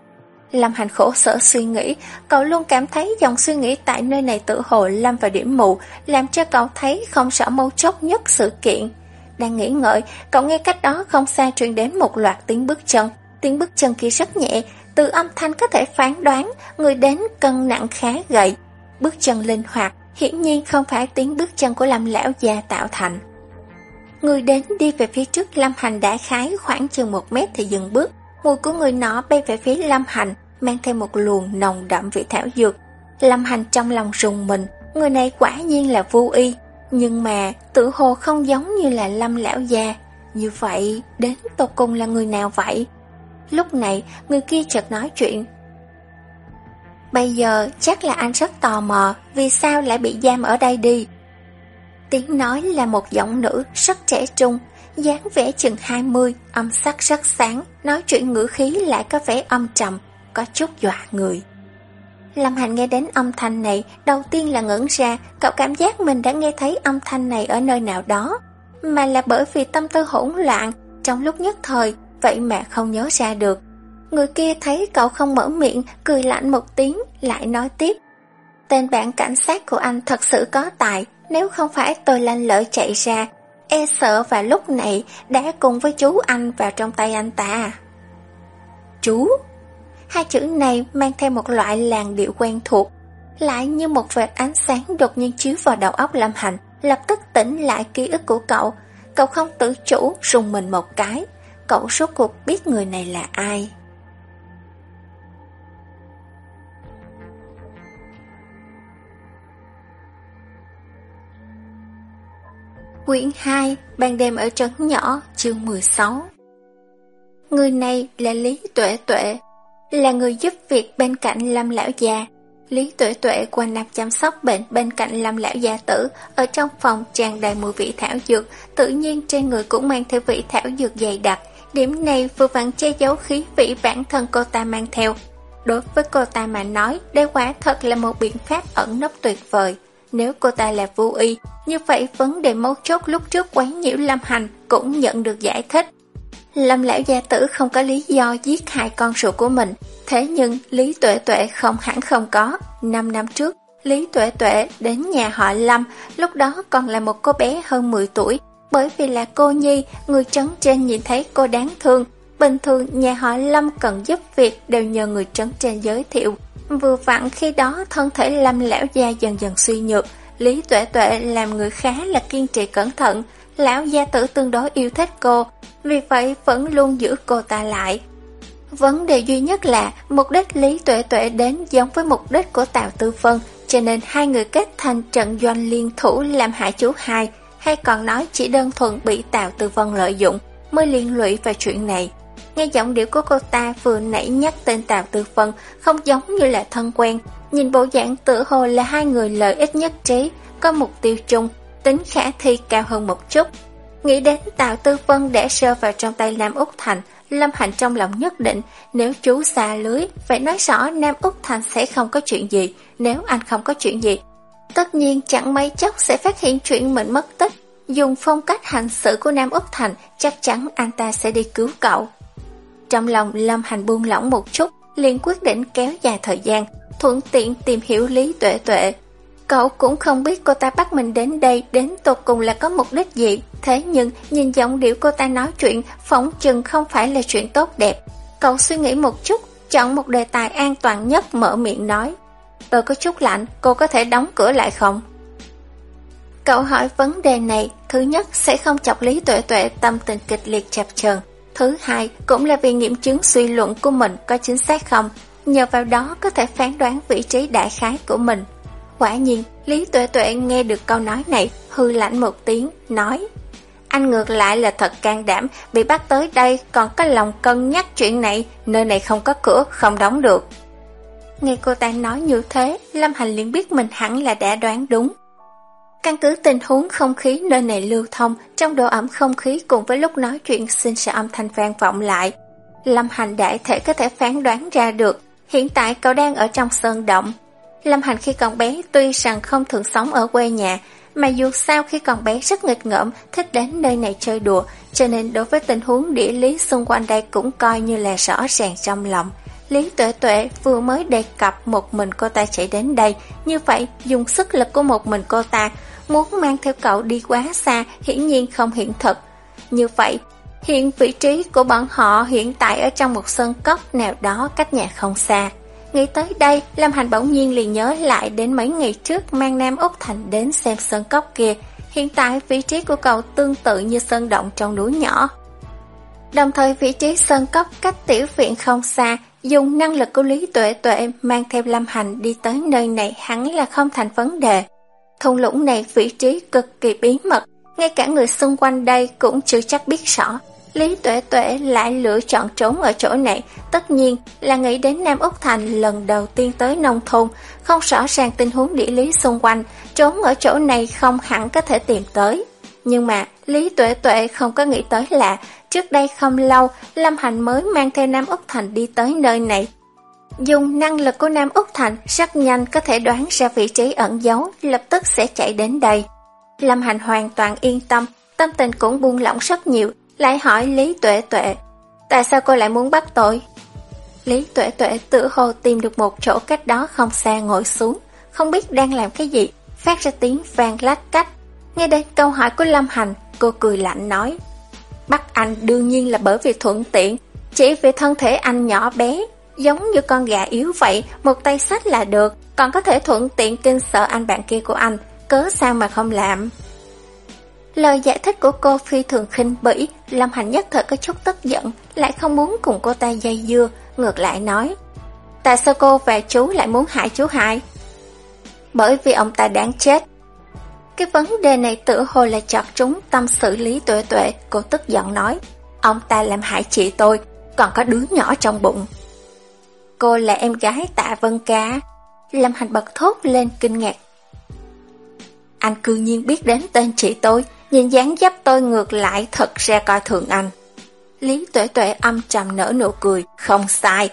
Lâm Hành khổ sở suy nghĩ, cậu luôn cảm thấy dòng suy nghĩ tại nơi này tự hồ lâm vào điểm mù, làm cho cậu thấy không sợ mâu chốt nhất sự kiện. Đang nghĩ ngợi, cậu nghe cách đó không xa truyền đến một loạt tiếng bước chân. Tiếng bước chân kia rất nhẹ, từ âm thanh có thể phán đoán người đến cân nặng khá gầy. Bước chân linh hoạt, hiển nhiên không phải tiếng bước chân của Lâm lão già tạo thành. Người đến đi về phía trước Lâm Hành đã khái khoảng chừng một mét thì dừng bước. Mùi của người nọ bay về phía Lâm Hành, mang thêm một luồng nồng đậm vị thảo dược. Lâm Hành trong lòng rùng mình, người này quả nhiên là vô y, nhưng mà tự hồ không giống như là Lâm lão gia Như vậy, đến tột cùng là người nào vậy? Lúc này, người kia chợt nói chuyện. Bây giờ chắc là anh rất tò mò vì sao lại bị giam ở đây đi. Tiếng nói là một giọng nữ rất trẻ trung, dáng vẻ chừng 20, âm sắc rất sáng, nói chuyện ngữ khí lại có vẻ âm trầm, có chút dọa người. Lâm Hành nghe đến âm thanh này, đầu tiên là ngẩn ra, cậu cảm giác mình đã nghe thấy âm thanh này ở nơi nào đó, mà là bởi vì tâm tư hỗn loạn, trong lúc nhất thời, vậy mà không nhớ ra được. Người kia thấy cậu không mở miệng, cười lạnh một tiếng, lại nói tiếp. Tên bạn cảnh sát của anh thật sự có tài, nếu không phải tôi lanh lợi chạy ra, e sợ và lúc này đã cùng với chú anh vào trong tay anh ta. Chú? Hai chữ này mang theo một loại làn điệu quen thuộc, lại như một vệt ánh sáng đột nhiên chiếu vào đầu óc Lâm Hành, lập tức tỉnh lại ký ức của cậu. Cậu không tự chủ, rùng mình một cái. Cậu suốt cuộc biết người này là ai. Quyển 2, ban đêm ở trấn nhỏ, chương 16 Người này là Lý Tuệ Tuệ, là người giúp việc bên cạnh Lâm Lão già. Lý Tuệ Tuệ qua năm chăm sóc bệnh bên cạnh Lâm Lão già Tử, ở trong phòng tràn đầy mùi vị thảo dược, tự nhiên trên người cũng mang theo vị thảo dược dày đặc. Điểm này vừa vặn che giấu khí vị bản thân cô ta mang theo. Đối với cô ta mà nói, đây quả thật là một biện pháp ẩn nấp tuyệt vời. Nếu cô ta là vô y, như vậy vấn đề mấu chốt lúc trước quán nhiễu Lâm Hành cũng nhận được giải thích. Lâm lão gia tử không có lý do giết hại con ruột của mình, thế nhưng Lý Tuệ Tuệ không hẳn không có. Năm năm trước, Lý Tuệ Tuệ đến nhà họ Lâm, lúc đó còn là một cô bé hơn 10 tuổi, bởi vì là cô Nhi, người trấn trên nhìn thấy cô đáng thương. Bình thường nhà họ Lâm cần giúp việc đều nhờ người trấn trên giới thiệu. Vừa vặn khi đó thân thể Lâm lão gia dần dần suy nhược, Lý Tuệ Tuệ làm người khá là kiên trì cẩn thận, lão gia tử tương đối yêu thích cô, vì vậy vẫn luôn giữ cô ta lại. Vấn đề duy nhất là mục đích Lý Tuệ Tuệ đến giống với mục đích của Tào Tư Vân, cho nên hai người kết thành trận doanh liên thủ làm hại chú hai, hay còn nói chỉ đơn thuần bị Tào Tư Vân lợi dụng, mới liên lụy vào chuyện này. Nghe giọng điệu của cô ta vừa nãy nhắc tên Tào Tư Vân không giống như là thân quen, nhìn bộ dạng tự hồ là hai người lợi ích nhất trí, có mục tiêu chung, tính khả thi cao hơn một chút. Nghĩ đến Tào Tư Vân để sơ vào trong tay Nam Úc Thành, Lâm Hạnh trong lòng nhất định, nếu chú xa lưới, phải nói rõ Nam Úc Thành sẽ không có chuyện gì, nếu anh không có chuyện gì. Tất nhiên chẳng mấy chốc sẽ phát hiện chuyện mình mất tích, dùng phong cách hành xử của Nam Úc Thành, chắc chắn anh ta sẽ đi cứu cậu. Trong lòng Lâm Hành buông lỏng một chút, liền quyết định kéo dài thời gian, thuận tiện tìm hiểu Lý Tuệ Tuệ. Cậu cũng không biết cô ta bắt mình đến đây đến tột cùng là có mục đích gì, thế nhưng nhìn giọng điệu cô ta nói chuyện phỏng chừng không phải là chuyện tốt đẹp. Cậu suy nghĩ một chút, chọn một đề tài an toàn nhất mở miệng nói. Tôi có chút lạnh, cô có thể đóng cửa lại không? Cậu hỏi vấn đề này, thứ nhất sẽ không chọc Lý Tuệ Tuệ tâm tình kịch liệt chập chờn Thứ hai cũng là vì nghiệm chứng suy luận của mình có chính xác không, nhờ vào đó có thể phán đoán vị trí đại khái của mình. Quả nhiên, Lý Tuệ Tuệ nghe được câu nói này, hư lạnh một tiếng, nói Anh ngược lại là thật can đảm, bị bắt tới đây còn có lòng cân nhắc chuyện này, nơi này không có cửa, không đóng được. Nghe cô ta nói như thế, Lâm Hành liền biết mình hẳn là đã đoán đúng. Căn cứ tình huống không khí nơi này lưu thông, trong độ ẩm không khí cùng với lúc nói chuyện xin sẽ âm thanh vang vọng lại. Lâm Hành đại thể có thể phán đoán ra được, hiện tại cậu đang ở trong sơn động. Lâm Hành khi còn bé tuy rằng không thường sống ở quê nhà, mà dù sao khi còn bé rất nghịch ngợm, thích đến nơi này chơi đùa, cho nên đối với tình huống địa lý xung quanh đây cũng coi như là rõ ràng trong lòng. Lý Tuệ Tuệ vừa mới đề cập một mình cô ta chạy đến đây, như vậy dùng sức lực của một mình cô ta, muốn mang theo cậu đi quá xa hiển nhiên không hiện thực. Như vậy, hiện vị trí của bọn họ hiện tại ở trong một sân cốc nào đó cách nhà không xa. Nghĩ tới đây, Lâm Hành bỗng nhiên liền nhớ lại đến mấy ngày trước mang Nam Úc Thành đến xem sân cốc kia. Hiện tại vị trí của cậu tương tự như sơn động trong núi nhỏ. Đồng thời vị trí sơn cốc cách tiểu viện không xa, dùng năng lực của Lý Tuệ Tuệ mang theo Lâm Hành đi tới nơi này hẳn là không thành vấn đề. Thung lũng này vị trí cực kỳ bí mật, ngay cả người xung quanh đây cũng chưa chắc biết rõ. Lý Tuệ Tuệ lại lựa chọn trốn ở chỗ này, tất nhiên là nghĩ đến Nam Úc Thành lần đầu tiên tới nông thôn, không rõ ràng tình huống địa lý xung quanh, trốn ở chỗ này không hẳn có thể tìm tới. Nhưng mà Lý Tuệ Tuệ không có nghĩ tới là trước đây không lâu Lâm Hành mới mang theo Nam Úc Thành đi tới nơi này. Dùng năng lực của Nam Úc Thành rất nhanh có thể đoán ra vị trí ẩn giấu, lập tức sẽ chạy đến đây. Lâm Hành hoàn toàn yên tâm, tâm tình cũng buông lỏng rất nhiều, lại hỏi Lý Tuệ Tuệ, tại sao cô lại muốn bắt tội? Lý Tuệ Tuệ tự hồ tìm được một chỗ cách đó không xa ngồi xuống, không biết đang làm cái gì, phát ra tiếng vang lách cách. Nghe đến câu hỏi của Lâm Hành, cô cười lạnh nói, bắt anh đương nhiên là bởi vì thuận tiện, chỉ vì thân thể anh nhỏ bé, giống như con gà yếu vậy, một tay sách là được, còn có thể thuận tiện kinh sợ anh bạn kia của anh, cớ sao mà không làm. Lời giải thích của cô phi thường khinh bỉ, Lâm Hành nhất thời có chút tức giận, lại không muốn cùng cô ta dây dưa, ngược lại nói. Tại sao cô và chú lại muốn hại chú hải Bởi vì ông ta đáng chết. Cái vấn đề này tự hồ là chọt trúng tâm xử lý tuệ tuệ, cô tức giận nói. Ông ta làm hại chị tôi, còn có đứa nhỏ trong bụng. Cô là em gái tạ Vân Ca. Lâm Hành bật thốt lên kinh ngạc. Anh cư nhiên biết đến tên chị tôi, Nhìn dáng dấp tôi ngược lại thật ra coi thường anh. Lý tuệ tuệ âm trầm nở nụ cười, không sai.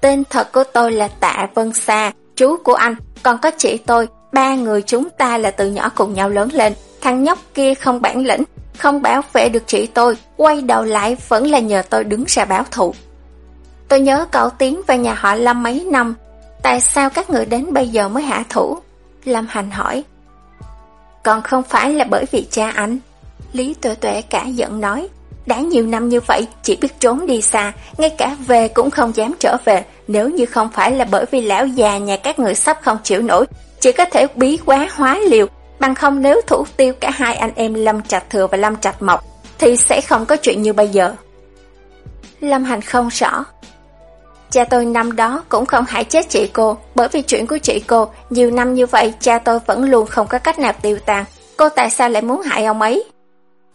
Tên thật của tôi là Tạ Vân Sa, chú của anh, còn có chị tôi, ba người chúng ta là từ nhỏ cùng nhau lớn lên. Thằng nhóc kia không bản lĩnh, không bảo vệ được chị tôi, quay đầu lại vẫn là nhờ tôi đứng ra báo thù. Tôi nhớ cậu tiến vào nhà họ Lâm mấy năm, tại sao các người đến bây giờ mới hạ thủ? Lâm Hành hỏi. Còn không phải là bởi vì cha anh. Lý Tuệ Tuệ cả giận nói, đã nhiều năm như vậy, chỉ biết trốn đi xa, ngay cả về cũng không dám trở về, nếu như không phải là bởi vì lão già nhà các người sắp không chịu nổi, chỉ có thể bí quá hóa liều, bằng không nếu thủ tiêu cả hai anh em Lâm Trạch Thừa và Lâm Trạch Mộc, thì sẽ không có chuyện như bây giờ. Lâm Hành không rõ, Cha tôi năm đó cũng không hại chết chị cô, bởi vì chuyện của chị cô, nhiều năm như vậy cha tôi vẫn luôn không có cách nào tiêu tan. Cô tại sao lại muốn hại ông ấy?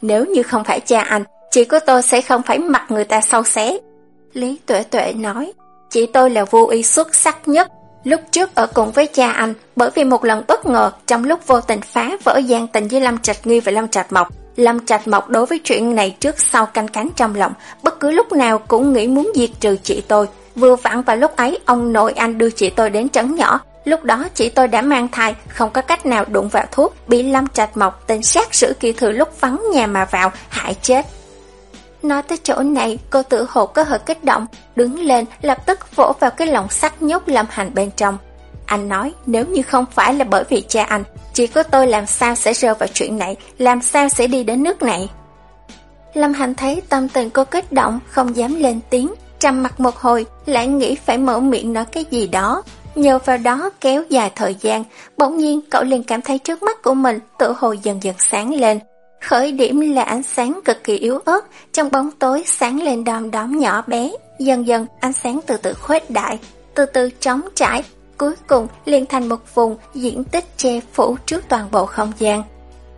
Nếu như không phải cha anh, chị của tôi sẽ không phải mặc người ta sâu xé. Lý Tuệ Tuệ nói, chị tôi là vô y xuất sắc nhất. Lúc trước ở cùng với cha anh, bởi vì một lần bất ngờ trong lúc vô tình phá vỡ gian tình với Lâm Trạch Nghi và Lâm Trạch Mộc, Lâm Trạch Mộc đối với chuyện này trước sau canh cánh trong lòng, bất cứ lúc nào cũng nghĩ muốn diệt trừ chị tôi. Vừa vặn vào lúc ấy, ông nội anh đưa chị tôi đến trấn nhỏ. Lúc đó chị tôi đã mang thai, không có cách nào đụng vào thuốc, bị Lâm Trạch Mộc tên sát sử kỳ thừa lúc vắng nhà mà vào, hại chết. Nói tới chỗ này, cô tự hồ có hơi kích động, đứng lên lập tức vỗ vào cái lồng sắt nhốt Lâm Hành bên trong. Anh nói nếu như không phải là bởi vì cha anh, chỉ có tôi làm sao sẽ rơi vào chuyện này, làm sao sẽ đi đến nước này. Lâm Hành thấy tâm tình cô kích động, không dám lên tiếng, trầm mặt một hồi, lại nghĩ phải mở miệng nói cái gì đó. Nhờ vào đó kéo dài thời gian, bỗng nhiên cậu liền cảm thấy trước mắt của mình tự hồ dần dần sáng lên. Khởi điểm là ánh sáng cực kỳ yếu ớt, trong bóng tối sáng lên đom đóm nhỏ bé. Dần dần ánh sáng từ từ khuếch đại, từ từ trống trải, cuối cùng liền thành một vùng diện tích che phủ trước toàn bộ không gian.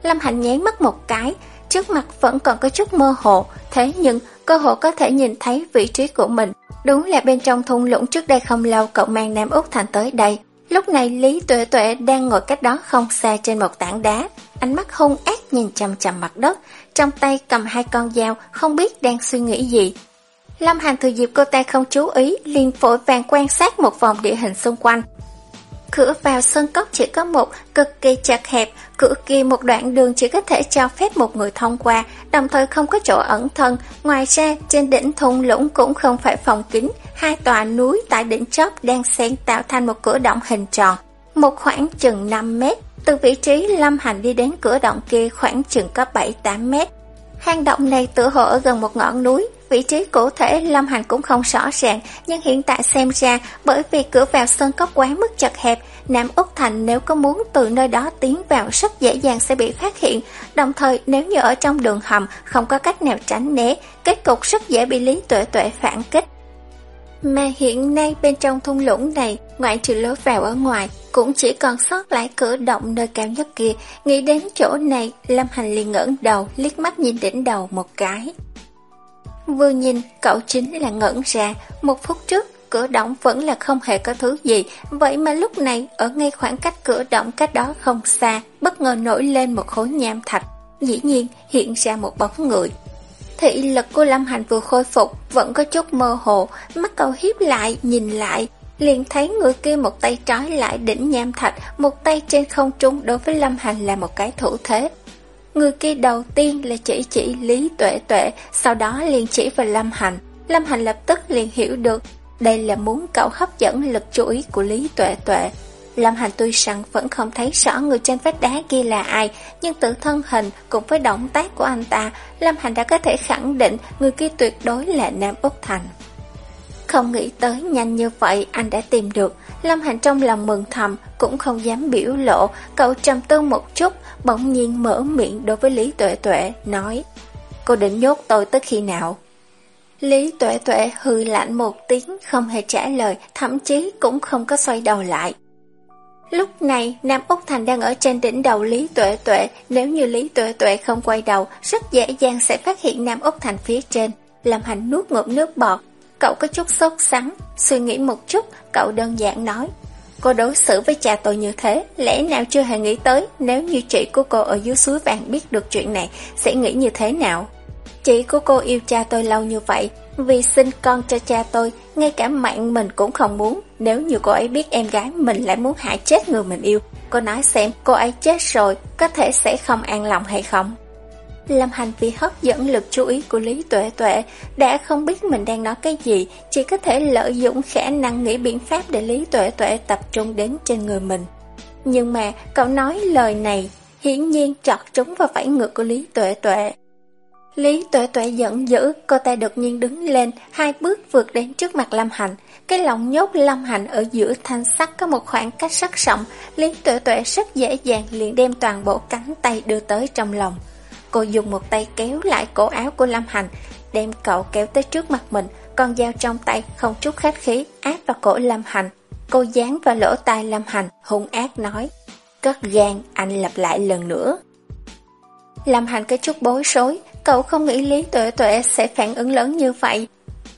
Lâm Hạnh nháy mắt một cái, trước mặt vẫn còn có chút mơ hồ, thế nhưng cơ hội có thể nhìn thấy vị trí của mình. Đúng là bên trong thung lũng trước đây không lâu cậu mang Nam Úc Thành tới đây. Lúc này Lý Tuệ Tuệ đang ngồi cách đó không xa trên một tảng đá, ánh mắt hung ác nhìn chằm chằm mặt đất, trong tay cầm hai con dao, không biết đang suy nghĩ gì. Lâm Hành thừa dịp cô ta không chú ý, liền vội vàng quan sát một vòng địa hình xung quanh. Cửa vào sân cốc chỉ có một, cực kỳ chật hẹp, cửa kia một đoạn đường chỉ có thể cho phép một người thông qua, đồng thời không có chỗ ẩn thân. Ngoài ra, trên đỉnh thung lũng cũng không phải phòng kính, hai tòa núi tại đỉnh chóp đang xen tạo thành một cửa động hình tròn, một khoảng chừng 5 mét. Từ vị trí Lâm Hành đi đến cửa động kia khoảng chừng có 7-8 mét. Hang động này tựa hồ ở gần một ngọn núi, vị trí cụ thể Lâm Hành cũng không rõ ràng, nhưng hiện tại xem ra bởi vì cửa vào sân cốc quá mức chật hẹp, Nam Úc Thành nếu có muốn từ nơi đó tiến vào rất dễ dàng sẽ bị phát hiện, đồng thời nếu như ở trong đường hầm không có cách nào tránh né, kết cục rất dễ bị Lý Tuệ Tuệ phản kích. Mà hiện nay bên trong thung lũng này, ngoại trừ lối vào ở ngoài, cũng chỉ còn sót lại cửa động nơi cao nhất kia. Nghĩ đến chỗ này, Lâm Hành liền ngẩng đầu, liếc mắt nhìn đỉnh đầu một cái. Vừa nhìn, cậu chính là ngẩn ra, một phút trước, cửa động vẫn là không hề có thứ gì, vậy mà lúc này, ở ngay khoảng cách cửa động cách đó không xa, bất ngờ nổi lên một khối nham thạch. Dĩ nhiên, hiện ra một bóng người. Thị lực của Lâm Hành vừa khôi phục, vẫn có chút mơ hồ, mắt cậu hiếp lại, nhìn lại, liền thấy người kia một tay trói lại đỉnh nham thạch, một tay trên không trung đối với Lâm Hành là một cái thủ thế. Người kia đầu tiên là chỉ chỉ Lý Tuệ Tuệ, sau đó liền chỉ vào Lâm Hành. Lâm Hành lập tức liền hiểu được, đây là muốn cậu hấp dẫn lực chú ý của Lý Tuệ Tuệ. Lâm Hành tuy rằng vẫn không thấy rõ người trên vách đá kia là ai, nhưng từ thân hình cùng với động tác của anh ta, Lâm Hành đã có thể khẳng định người kia tuyệt đối là Nam Úc Thành. Không nghĩ tới nhanh như vậy anh đã tìm được, Lâm Hành trong lòng mừng thầm, cũng không dám biểu lộ, cậu trầm tư một chút, bỗng nhiên mở miệng đối với Lý Tuệ Tuệ, nói Cô định nhốt tôi tới khi nào? Lý Tuệ Tuệ hư lạnh một tiếng không hề trả lời, thậm chí cũng không có xoay đầu lại. Lúc này, Nam Úc Thành đang ở trên đỉnh đầu Lý Tuệ Tuệ, nếu như Lý Tuệ Tuệ không quay đầu, rất dễ dàng sẽ phát hiện Nam Úc Thành phía trên. Lâm Hành nuốt ngụm nước bọt, cậu có chút sốt sắng, suy nghĩ một chút, cậu đơn giản nói. Cô đối xử với cha tôi như thế, lẽ nào chưa hề nghĩ tới nếu như chị của cô ở dưới suối vàng biết được chuyện này, sẽ nghĩ như thế nào? Chị của cô yêu cha tôi lâu như vậy, vì sinh con cho cha tôi, ngay cả mạng mình cũng không muốn. Nếu như cô ấy biết em gái mình lại muốn hại chết người mình yêu, cô nói xem cô ấy chết rồi, có thể sẽ không an lòng hay không? Lâm Hành bị hấp dẫn lực chú ý của Lý Tuệ Tuệ, đã không biết mình đang nói cái gì, chỉ có thể lợi dụng khả năng nghĩ biện pháp để Lý Tuệ Tuệ tập trung đến trên người mình. Nhưng mà cậu nói lời này, hiển nhiên trọt trúng vào vảy ngược của Lý Tuệ Tuệ. Lý Tuệ Tuệ giận dữ, cô ta đột nhiên đứng lên, hai bước vượt đến trước mặt Lâm Hành. Cái lòng nhốt Lâm Hành ở giữa thanh sắt có một khoảng cách rất rộng, Lý Tuệ Tuệ rất dễ dàng liền đem toàn bộ cánh tay đưa tới trong lòng. Cô dùng một tay kéo lại cổ áo của Lâm Hành, đem cậu kéo tới trước mặt mình, con dao trong tay không chút khách khí áp vào cổ Lâm Hành. Cô dán vào lỗ tai Lâm Hành, hung ác nói, cất gan, anh lặp lại lần nữa. Lâm Hành có chút bối rối, cậu không nghĩ Lý Tuệ Tuệ sẽ phản ứng lớn như vậy.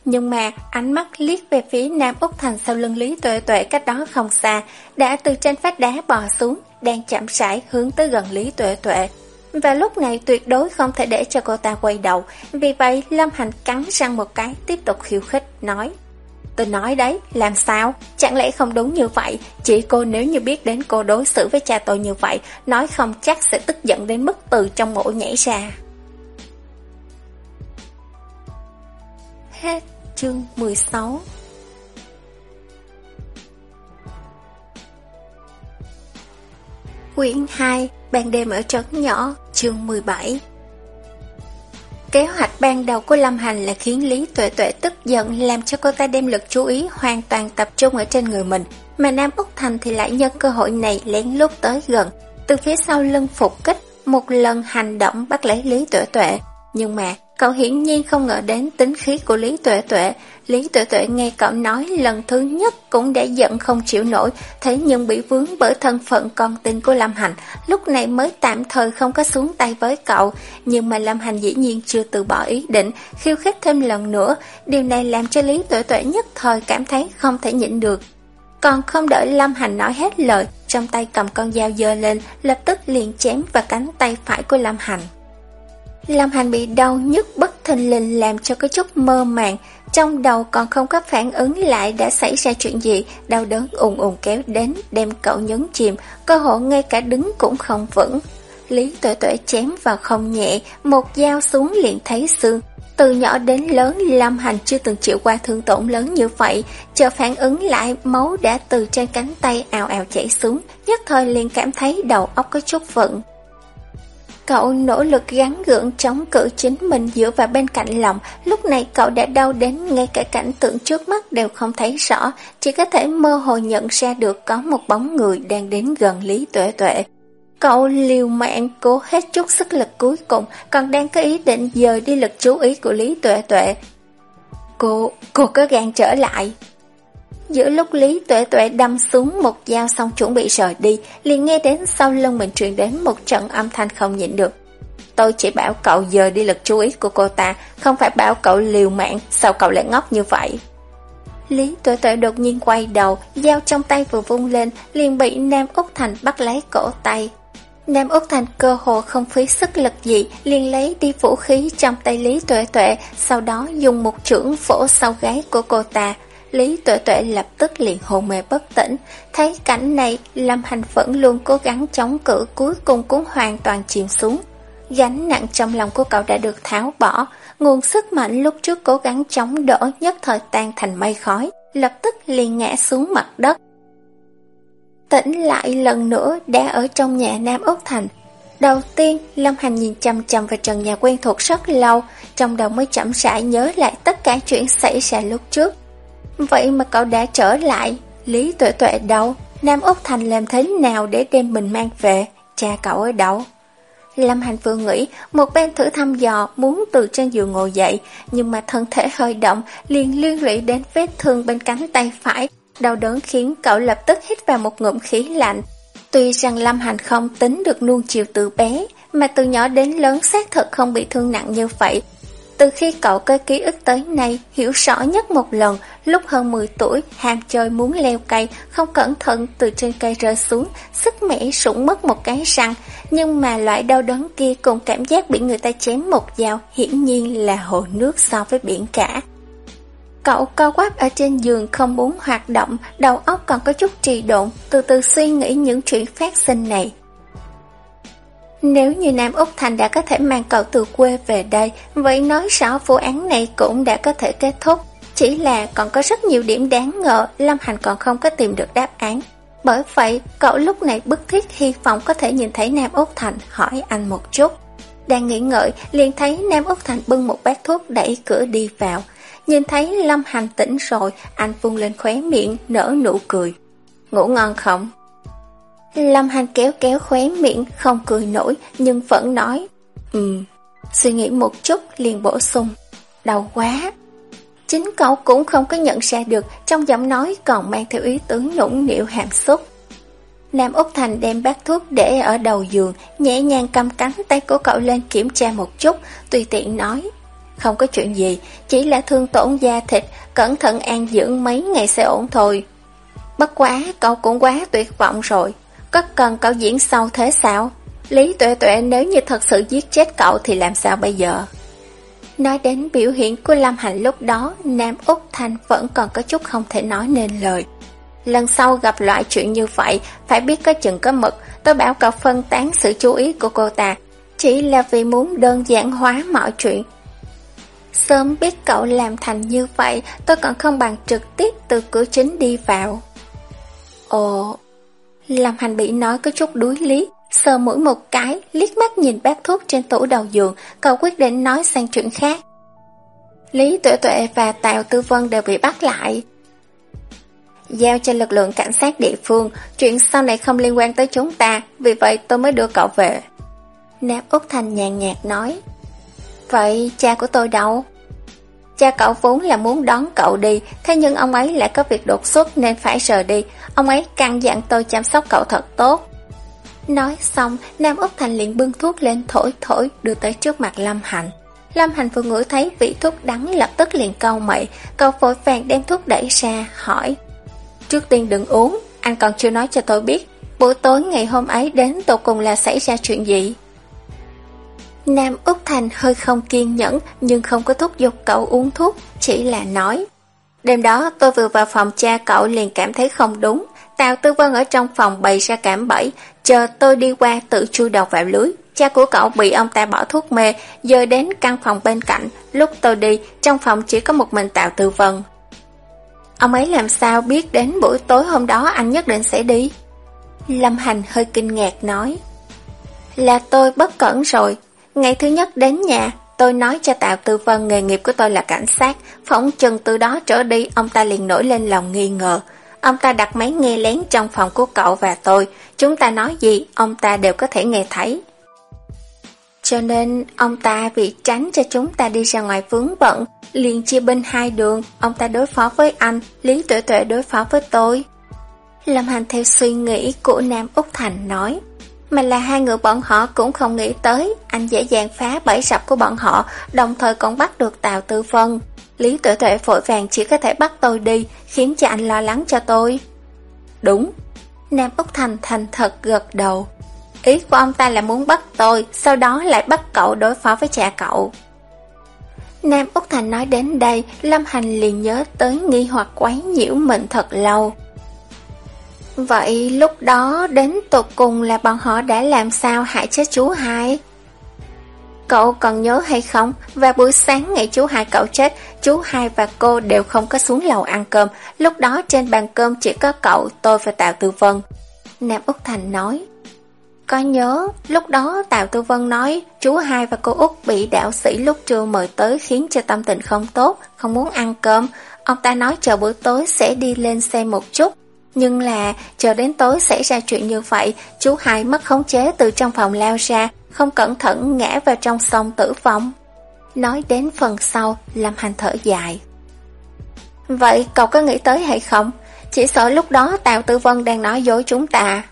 Nhưng mà ánh mắt liếc về phía Nam Úc Thành sau lưng Lý Tuệ Tuệ cách đó không xa, đã từ trên vách đá bò xuống, đang chậm rãi hướng tới gần Lý Tuệ Tuệ. Và lúc này tuyệt đối không thể để cho cô ta quay đầu, vì vậy Lâm Hành cắn răng một cái tiếp tục khiêu khích, nói Tôi nói đấy, làm sao? Chẳng lẽ không đúng như vậy? Chị cô nếu như biết đến cô đối xử với cha tôi như vậy, nói không chắc sẽ tức giận đến mức từ trong mộ nhảy ra. Hết chương 16 Quyển 2 Ban đêm ở trấn nhỏ Chương 17 Kế hoạch ban đầu của Lâm Hành là khiến Lý Tuệ Tuệ tức giận làm cho cô ta đem lực chú ý hoàn toàn tập trung ở trên người mình, mà Nam Úc Thành thì lại nhân cơ hội này lén lút tới gần, từ phía sau lưng phục kích, một lần hành động bắt lấy Lý Tuệ Tuệ. Nhưng mà Cậu hiển nhiên không ngờ đến tính khí của Lý Tuệ Tuệ. Lý Tuệ Tuệ nghe cậu nói lần thứ nhất cũng đã giận không chịu nổi, thế nhưng bị vướng bởi thân phận con tin của Lâm Hành, lúc này mới tạm thời không có xuống tay với cậu. Nhưng mà Lâm Hành dĩ nhiên chưa từ bỏ ý định, khiêu khích thêm lần nữa. Điều này làm cho Lý Tuệ Tuệ nhất thời cảm thấy không thể nhịn được. Còn không đợi Lâm Hành nói hết lời, trong tay cầm con dao dơ lên, lập tức liền chém vào cánh tay phải của Lâm Hành. Lâm Hành bị đau nhức bất thình lình làm cho có chút mơ màng, trong đầu còn không có phản ứng lại đã xảy ra chuyện gì, đau đớn ùn ùn kéo đến, đem cậu nhấn chìm, cơ hội ngay cả đứng cũng không vững. Lý tuệ tuệ chém vào không nhẹ, một dao xuống liền thấy xương. Từ nhỏ đến lớn, Lâm Hành chưa từng chịu qua thương tổn lớn như vậy, chờ phản ứng lại, máu đã từ trên cánh tay ào ào chảy xuống, nhất thời liền cảm thấy đầu óc có chút vận. Cậu nỗ lực gắn gượng chống cự chính mình dựa vào bên cạnh lòng, lúc này cậu đã đau đến ngay cả cảnh tượng trước mắt đều không thấy rõ, chỉ có thể mơ hồ nhận ra được có một bóng người đang đến gần Lý Tuệ Tuệ. Cậu liều mạng cố hết chút sức lực cuối cùng, còn đang có ý định dời đi lực chú ý của Lý Tuệ Tuệ. Cô, cô có gan trở lại. Giữa lúc Lý Tuệ Tuệ đâm xuống một dao xong chuẩn bị rời đi, liền nghe đến sau lưng mình truyền đến một trận âm thanh không nhịn được. Tôi chỉ bảo cậu giờ đi lực chú ý của cô ta, không phải bảo cậu liều mạng, sao cậu lại ngốc như vậy? Lý Tuệ Tuệ đột nhiên quay đầu, dao trong tay vừa vung lên, liền bị Nam Úc Thành bắt lấy cổ tay. Nam Úc Thành cơ hồ không phí sức lực gì, liền lấy đi vũ khí trong tay Lý Tuệ Tuệ, sau đó dùng một chưởng phổ sau gáy của cô ta. Lý Tuệ Tuệ lập tức liền hồn mê bất tỉnh. Thấy cảnh này, Lâm Hành vẫn luôn cố gắng chống cự cuối cùng cũng hoàn toàn chìm xuống. Gánh nặng trong lòng của cậu đã được tháo bỏ, nguồn sức mạnh lúc trước cố gắng chống đỡ nhất thời tan thành mây khói, lập tức liền ngã xuống mặt đất. Tỉnh lại lần nữa đã ở trong nhà Nam Úc Thành. Đầu tiên, Lâm Hành nhìn chầm chầm vào trần nhà quen thuộc rất lâu, trong đầu mới chậm rãi nhớ lại tất cả chuyện xảy ra lúc trước. Vậy mà cậu đã trở lại, Lý Tuệ Tuệ đâu? Nam Úc Thành làm thế nào để đem mình mang về? Cha cậu ở đâu? Lâm Hành vừa nghĩ, một bên thử thăm dò muốn từ trên giường ngồi dậy, nhưng mà thân thể hơi động, liền liên lụy đến vết thương bên cánh tay phải, Đau đớn khiến cậu lập tức hít vào một ngụm khí lạnh. Tuy rằng Lâm Hành không tính được nuông chiều từ bé, mà từ nhỏ đến lớn xác thực không bị thương nặng như vậy. Từ khi cậu có ký ức tới nay, hiểu rõ nhất một lần, lúc hơn 10 tuổi, ham chơi muốn leo cây, không cẩn thận từ trên cây rơi xuống, sức mẻ sủng mất một cái răng. Nhưng mà loại đau đớn kia cùng cảm giác bị người ta chém một dao hiển nhiên là hồ nước so với biển cả. Cậu co quắp ở trên giường không muốn hoạt động, đầu óc còn có chút trì độn, từ từ suy nghĩ những chuyện phát sinh này. Nếu như Nam Úc Thành đã có thể mang cậu từ quê về đây, vậy nói rõ vụ án này cũng đã có thể kết thúc. Chỉ là còn có rất nhiều điểm đáng ngờ, Lâm Hành còn không có tìm được đáp án. Bởi vậy, cậu lúc này bức thiết hy vọng có thể nhìn thấy Nam Úc Thành hỏi anh một chút. Đang nghĩ ngợi, liền thấy Nam Úc Thành bưng một bát thuốc đẩy cửa đi vào. Nhìn thấy Lâm Hành tỉnh rồi, anh vung lên khóe miệng, nở nụ cười. Ngủ ngon không? Lâm Hành kéo kéo khóe miệng, không cười nổi, nhưng vẫn nói. Ừm, suy nghĩ một chút, liền bổ sung. Đau quá. Chính cậu cũng không có nhận ra được, trong giọng nói còn mang theo ý tứ nũng nịu hàm xúc. Nam Úc Thành đem bát thuốc để ở đầu giường, nhẹ nhàng cầm cánh tay của cậu lên kiểm tra một chút, tùy tiện nói. Không có chuyện gì, chỉ là thương tổn da thịt, cẩn thận an dưỡng mấy ngày sẽ ổn thôi. Bất quá, cậu cũng quá tuyệt vọng rồi. Có cần cậu diễn sâu thế sao? Lý tuệ tuệ nếu như thật sự giết chết cậu thì làm sao bây giờ? Nói đến biểu hiện của Lâm Hạnh lúc đó, Nam Úc Thanh vẫn còn có chút không thể nói nên lời. Lần sau gặp loại chuyện như vậy, phải biết có chừng có mực, tôi bảo cậu phân tán sự chú ý của cô ta. Chỉ là vì muốn đơn giản hóa mọi chuyện, Sớm biết cậu làm thành như vậy, tôi còn không bằng trực tiếp từ cửa chính đi vào. Ồ, làm hành bị nói có chút đuối lý, sờ mũi một cái, liếc mắt nhìn bát thuốc trên tủ đầu giường, cậu quyết định nói sang chuyện khác. Lý Tuệ Tuệ và Tào Tư Vân đều bị bắt lại. Giao cho lực lượng cảnh sát địa phương, chuyện sau này không liên quan tới chúng ta, vì vậy tôi mới đưa cậu về. Nạp Úc Thành nhàn nhạt nói. Vậy cha của tôi đâu? Cha cậu vốn là muốn đón cậu đi, thế nhưng ông ấy lại có việc đột xuất nên phải rời đi. Ông ấy căn dặn tôi chăm sóc cậu thật tốt. Nói xong, Nam Úc Thành liền bưng thuốc lên thổi thổi đưa tới trước mặt Lâm hạnh. Lâm Hành vừa ngửi thấy vị thuốc đắng lập tức liền câu mậy, cậu vội vàng đem thuốc đẩy ra, hỏi. Trước tiên đừng uống, anh còn chưa nói cho tôi biết, buổi tối ngày hôm ấy đến tổ cùng là xảy ra chuyện gì. Nam Úc Thành hơi không kiên nhẫn nhưng không có thúc giục cậu uống thuốc, chỉ là nói. Đêm đó tôi vừa vào phòng cha cậu liền cảm thấy không đúng. Tào Tư Vân ở trong phòng bày ra cảm bẫy, chờ tôi đi qua tự chui đầu vào lưới. Cha của cậu bị ông ta bỏ thuốc mê, giờ đến căn phòng bên cạnh. Lúc tôi đi, trong phòng chỉ có một mình Tào Tư Vân. Ông ấy làm sao biết đến buổi tối hôm đó anh nhất định sẽ đi? Lâm Hành hơi kinh ngạc nói. Là tôi bất cẩn rồi. Ngày thứ nhất đến nhà, tôi nói cho Tào Tư Vân nghề nghiệp của tôi là cảnh sát. Phỏng chừng từ đó trở đi, ông ta liền nổi lên lòng nghi ngờ. Ông ta đặt máy nghe lén trong phòng của cậu và tôi. Chúng ta nói gì, ông ta đều có thể nghe thấy. Cho nên, ông ta vì tránh cho chúng ta đi ra ngoài vướng bận, liền chia bên hai đường, ông ta đối phó với anh, Lý Tuệ Tuệ đối phó với tôi. Lâm Hành theo suy nghĩ của Nam Úc Thành nói, mà là hai người bọn họ cũng không nghĩ tới, anh dễ dàng phá bẫy sập của bọn họ, đồng thời còn bắt được Tào Tư Vân. Lý Tuệ Tuệ vội vàng chỉ có thể bắt tôi đi, khiến cho anh lo lắng cho tôi. Đúng. Nam Úc Thành thành thật gật đầu. Ý của ông ta là muốn bắt tôi, sau đó lại bắt cậu đối phó với cha cậu. Nam Úc Thành nói đến đây, Lâm Hành liền nhớ tới nghi hoặc quấy nhiễu mình thật lâu. Vậy lúc đó đến tột cùng là bọn họ đã làm sao hại chết chú hai? Cậu còn nhớ hay không? Và buổi sáng ngày chú hai cậu chết, chú hai và cô đều không có xuống lầu ăn cơm. Lúc đó trên bàn cơm chỉ có cậu, tôi và Tào Tư Vân. Nam Úc Thành nói. Có nhớ, lúc đó Tào Tư Vân nói chú hai và cô Út bị đạo sĩ lúc trưa mời tới khiến cho tâm tình không tốt, không muốn ăn cơm. Ông ta nói chờ bữa tối sẽ đi lên xe một chút. Nhưng là chờ đến tối xảy ra chuyện như vậy, chú hai mất khống chế từ trong phòng lao ra, không cẩn thận ngã vào trong sông tử vong. Nói đến phần sau, Lâm Hành thở dài. Vậy cậu có nghĩ tới hay không? Chỉ sợ lúc đó Tào Tử Vân đang nói dối chúng ta.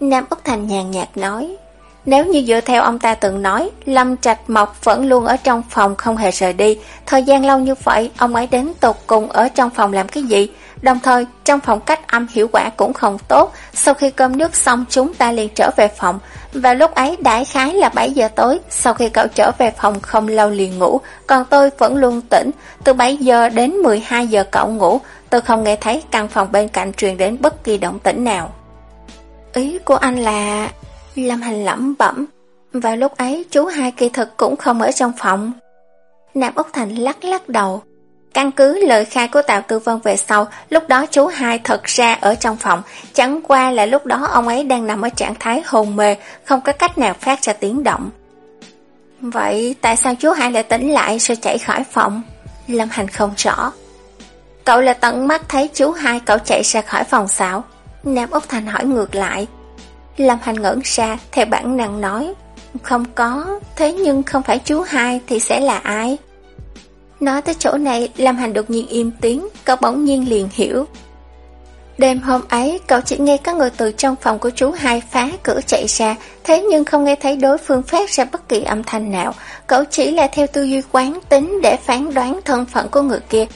Nam Úc Thành nhàn nhạt nói. Nếu như dựa theo ông ta từng nói, Lâm Trạch Mộc vẫn luôn ở trong phòng không hề rời đi. Thời gian lâu như vậy, ông ấy đến tột cùng ở trong phòng làm cái gì? Đồng thời, trong phòng cách âm hiệu quả cũng không tốt. Sau khi cơm nước xong, chúng ta liền trở về phòng. Và lúc ấy đại khái là 7 giờ tối, sau khi cậu trở về phòng không lâu liền ngủ, còn tôi vẫn luôn tỉnh. Từ 7 giờ đến 12 giờ cậu ngủ, tôi không nghe thấy căn phòng bên cạnh truyền đến bất kỳ động tĩnh nào. Ý của anh là... Lâm Hành lẩm bẩm. Và lúc ấy chú hai kỳ thực cũng không ở trong phòng. Nam Úc Thành lắc lắc đầu. Căn cứ lời khai của Tào Tư Vân về sau, lúc đó chú hai thật ra ở trong phòng, chẳng qua là lúc đó ông ấy đang nằm ở trạng thái hồn mê, không có cách nào phát ra tiếng động. Vậy tại sao chú hai lại tỉnh lại rồi chạy khỏi phòng? Lâm Hành không rõ. Cậu là tận mắt thấy chú hai cậu chạy ra khỏi phòng xảo. Nam Úc Thành hỏi ngược lại. Lâm Hành ngẩn ra, theo bản năng nói. Không có, thế nhưng không phải chú hai thì sẽ là ai? Nói tới chỗ này, Lâm Hành đột nhiên im tiếng, cậu bỗng nhiên liền hiểu. Đêm hôm ấy, cậu chỉ nghe các người từ trong phòng của chú hai phá cửa chạy ra, thế nhưng không nghe thấy đối phương phát ra bất kỳ âm thanh nào. Cậu chỉ là theo tư duy quán tính để phán đoán thân phận của người kia.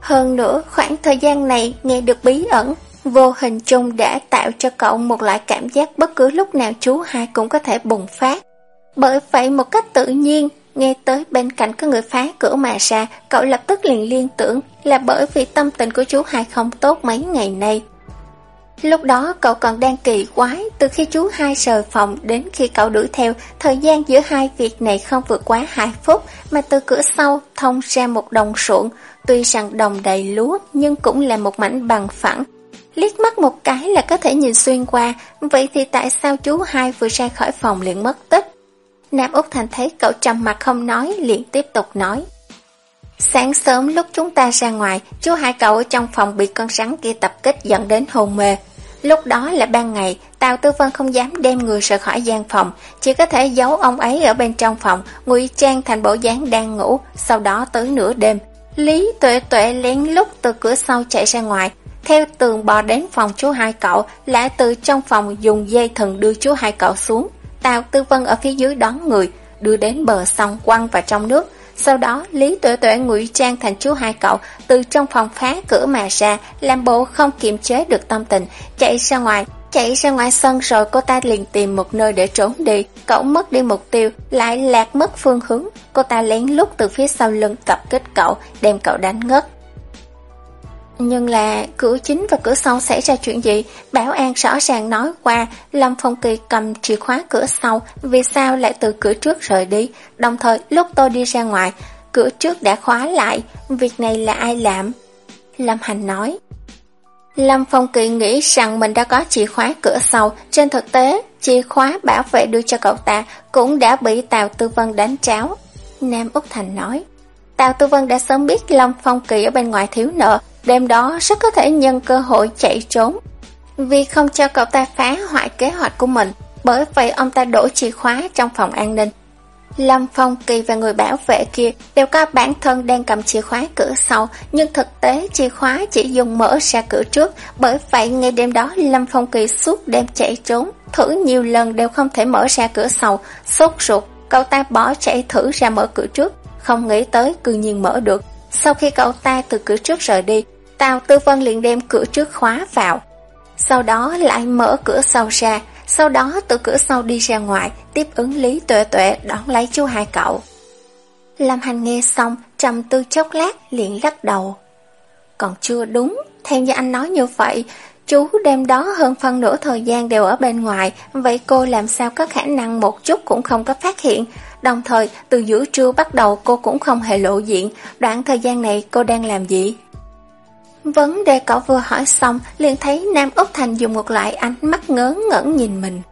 Hơn nữa, khoảng thời gian này nghe được bí ẩn, vô hình chung đã tạo cho cậu một loại cảm giác bất cứ lúc nào chú hai cũng có thể bùng phát. Bởi vậy một cách tự nhiên, nghe tới bên cạnh có người phá cửa mà ra, cậu lập tức liền liên tưởng là bởi vì tâm tình của chú hai không tốt mấy ngày nay. Lúc đó cậu còn đang kỳ quái, từ khi chú hai rời phòng đến khi cậu đuổi theo, thời gian giữa hai việc này không vượt quá 2 phút, mà từ cửa sau thông ra một đồng ruộng, tuy rằng đồng đầy lúa nhưng cũng là một mảnh bằng phẳng, liếc mắt một cái là có thể nhìn xuyên qua, vậy thì tại sao chú hai vừa ra khỏi phòng liền mất tích? Nam Úc Thành thấy cậu trầm mặt không nói, liền tiếp tục nói. Sáng sớm lúc chúng ta ra ngoài, chú hai cậu ở trong phòng bị con rắn kia tập kích dẫn đến hôn mê. Lúc đó là ban ngày, Tào Tư Vân không dám đem người rời khỏi gian phòng, chỉ có thể giấu ông ấy ở bên trong phòng, ngụy trang thành bộ dáng đang ngủ, sau đó tới nửa đêm. Lý Tuệ Tuệ lén lút từ cửa sau chạy ra ngoài, theo tường bò đến phòng chú hai cậu, lại từ trong phòng dùng dây thần đưa chú hai cậu xuống. Tào Tư Vân ở phía dưới đón người, đưa đến bờ sông quăng vào trong nước. Sau đó, Lý Tuệ Tuệ ngụy trang thành chú hai cậu, từ trong phòng phá cửa mà ra, làm bộ không kiềm chế được tâm tình, chạy ra ngoài, Chạy ra ngoài sân rồi cô ta liền tìm một nơi để trốn đi. Cậu mất đi mục tiêu, lại lạc mất phương hướng. Cô ta lén lút từ phía sau lưng tập kích cậu, đem cậu đánh ngất. Nhưng là cửa chính và cửa sau xảy ra chuyện gì? Bảo an rõ ràng nói qua, Lâm Phong Kỳ cầm chìa khóa cửa sau, vì sao lại từ cửa trước rời đi? Đồng thời, lúc tôi đi ra ngoài, cửa trước đã khóa lại, việc này là ai làm? Lâm Hành nói. Lâm Phong Kỳ nghĩ rằng mình đã có chìa khóa cửa sau, trên thực tế, chìa khóa bảo vệ đưa cho cậu ta cũng đã bị Tào Tư Vân đánh tráo. Nam Úc Thành nói. Tào Tư Vân đã sớm biết Lâm Phong Kỳ ở bên ngoài thiếu nợ, đêm đó rất có thể nhân cơ hội chạy trốn. Vì không cho cậu ta phá hoại kế hoạch của mình, bởi vậy ông ta đổ chìa khóa trong phòng an ninh. Lâm Phong Kỳ và người bảo vệ kia đều có bản thân đang cầm chìa khóa cửa sau, nhưng thực tế chìa khóa chỉ dùng mở ra cửa trước, bởi vậy ngay đêm đó Lâm Phong Kỳ suốt đêm chạy trốn, thử nhiều lần đều không thể mở ra cửa sau, sốt ruột, cậu ta bỏ chạy thử ra mở cửa trước, không nghĩ tới cư nhiên mở được. Sau khi cậu ta từ cửa trước rời đi, Tào Tư Vân liền đem cửa trước khóa vào. Sau đó lại mở cửa sau ra, sau đó từ cửa sau đi ra ngoài, tiếp ứng Lý Tuệ Tuệ đón lấy chú hai cậu. Lâm Hành nghe xong, trầm tư chốc lát, liền lắc đầu. Còn chưa đúng, theo như anh nói như vậy, chú đêm đó hơn phân nửa thời gian đều ở bên ngoài, vậy cô làm sao có khả năng một chút cũng không có phát hiện. Đồng thời, từ giữa trưa bắt đầu cô cũng không hề lộ diện, đoạn thời gian này cô đang làm gì? Vấn đề cậu vừa hỏi xong, liền thấy Nam Úc Thành dùng một loại ánh mắt ngớ ngẩn nhìn mình.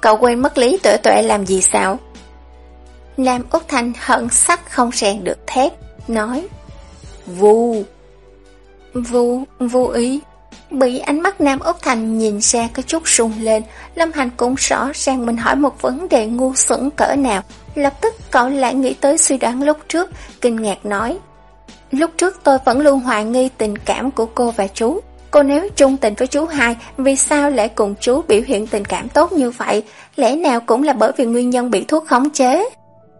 Cậu quên mất lý tuệ tuệ làm gì sao? Nam Úc Thành hận sắc không rèn được thét, nói Vu Vu, vô ý Bị ánh mắt Nam Úc Thành nhìn ra có chút sung lên Lâm Hành cũng rõ ràng mình hỏi một vấn đề ngu xuẩn cỡ nào Lập tức cậu lại nghĩ tới suy đoán lúc trước Kinh ngạc nói Lúc trước tôi vẫn luôn hoài nghi tình cảm của cô và chú. Cô nếu trung tình với chú hai, vì sao lại cùng chú biểu hiện tình cảm tốt như vậy? Lẽ nào cũng là bởi vì nguyên nhân bị thuốc khống chế?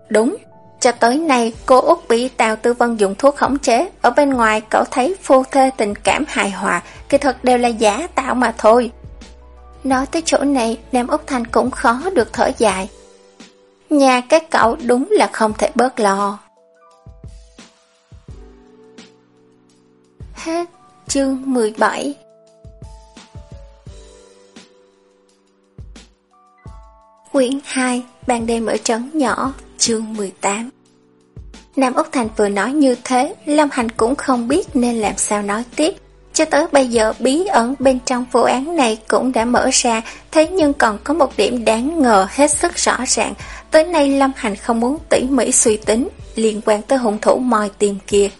Đúng, cho tới nay cô Út bị Tào Tư Vân dùng thuốc khống chế. Ở bên ngoài cậu thấy phu thê tình cảm hài hòa, kỳ thật đều là giả tạo mà thôi. Nói tới chỗ này, Nam Úc Thành cũng khó được thở dài. Nhà các cậu đúng là không thể bớt lo. Hết chương 17 Quyển 2 Ban đêm ở trấn nhỏ, Chương 18 Nam Úc Thành vừa nói như thế Lâm Hành cũng không biết nên làm sao nói tiếp. Cho tới bây giờ, bí ẩn bên trong vụ án này cũng đã mở ra, Thế nhưng còn có một điểm đáng ngờ hết sức rõ ràng. Tới nay Lâm Hành không muốn tỉ mỉ suy tính Liên quan tới hung thủ moi tìm kia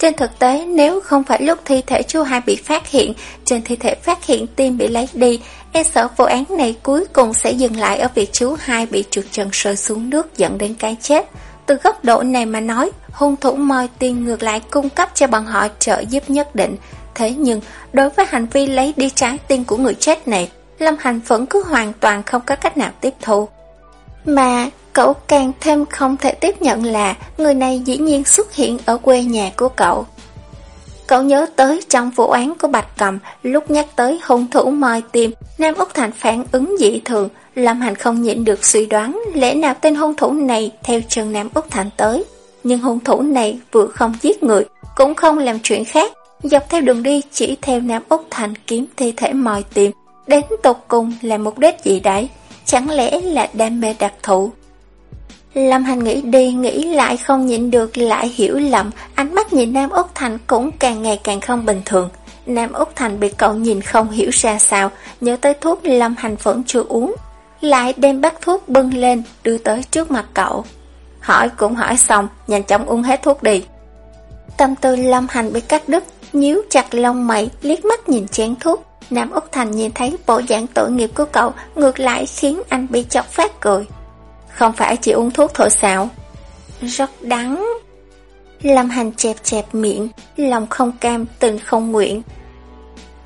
trên thực tế, nếu không phải lúc thi thể chú hai bị phát hiện, trên thi thể phát hiện tim bị lấy đi, e sợ vụ án này cuối cùng sẽ dừng lại ở việc chú hai bị trượt chân rơi xuống nước dẫn đến cái chết. Từ góc độ này mà nói, hung thủ moi tiền ngược lại cung cấp cho bọn họ trợ giúp nhất định. Thế nhưng, đối với hành vi lấy đi trái tim của người chết này, Lâm Hành vẫn cứ hoàn toàn không có cách nào tiếp thu. Mà Cậu càng thêm không thể tiếp nhận là người này dĩ nhiên xuất hiện ở quê nhà của cậu. Cậu nhớ tới trong vụ án của Bạch Cầm, lúc nhắc tới hung thủ moi tim, Nam Úc Thành phản ứng dị thường, Lâm Hành không nhịn được suy đoán lẽ nào tên hung thủ này theo chân Nam Úc Thành tới. Nhưng hung thủ này vừa không giết người, cũng không làm chuyện khác, dọc theo đường đi chỉ theo Nam Úc Thành kiếm thi thể moi tim, đến tục cùng là mục đích gì đấy, chẳng lẽ là đam mê đặc thù. Lâm Hành nghĩ đi nghĩ lại không nhịn được lại hiểu lầm, ánh mắt nhìn Nam Úc Thành cũng càng ngày càng không bình thường. Nam Úc Thành bị cậu nhìn không hiểu ra sao, nhớ tới thuốc Lâm Hành vẫn chưa uống. Lại đem bát thuốc bưng lên, đưa tới trước mặt cậu. Hỏi cũng hỏi xong, nhanh chóng uống hết thuốc đi. Tâm tư Lâm Hành bị cắt đứt, nhíu chặt lông mày, liếc mắt nhìn chén thuốc. Nam Úc Thành nhìn thấy bộ dạng tội nghiệp của cậu, ngược lại khiến anh bị chọc phát cười. Không phải chỉ uống thuốc thổi xạo. Rất đắng. Lâm Hành chẹp chẹp miệng Lòng không cam tình không nguyện.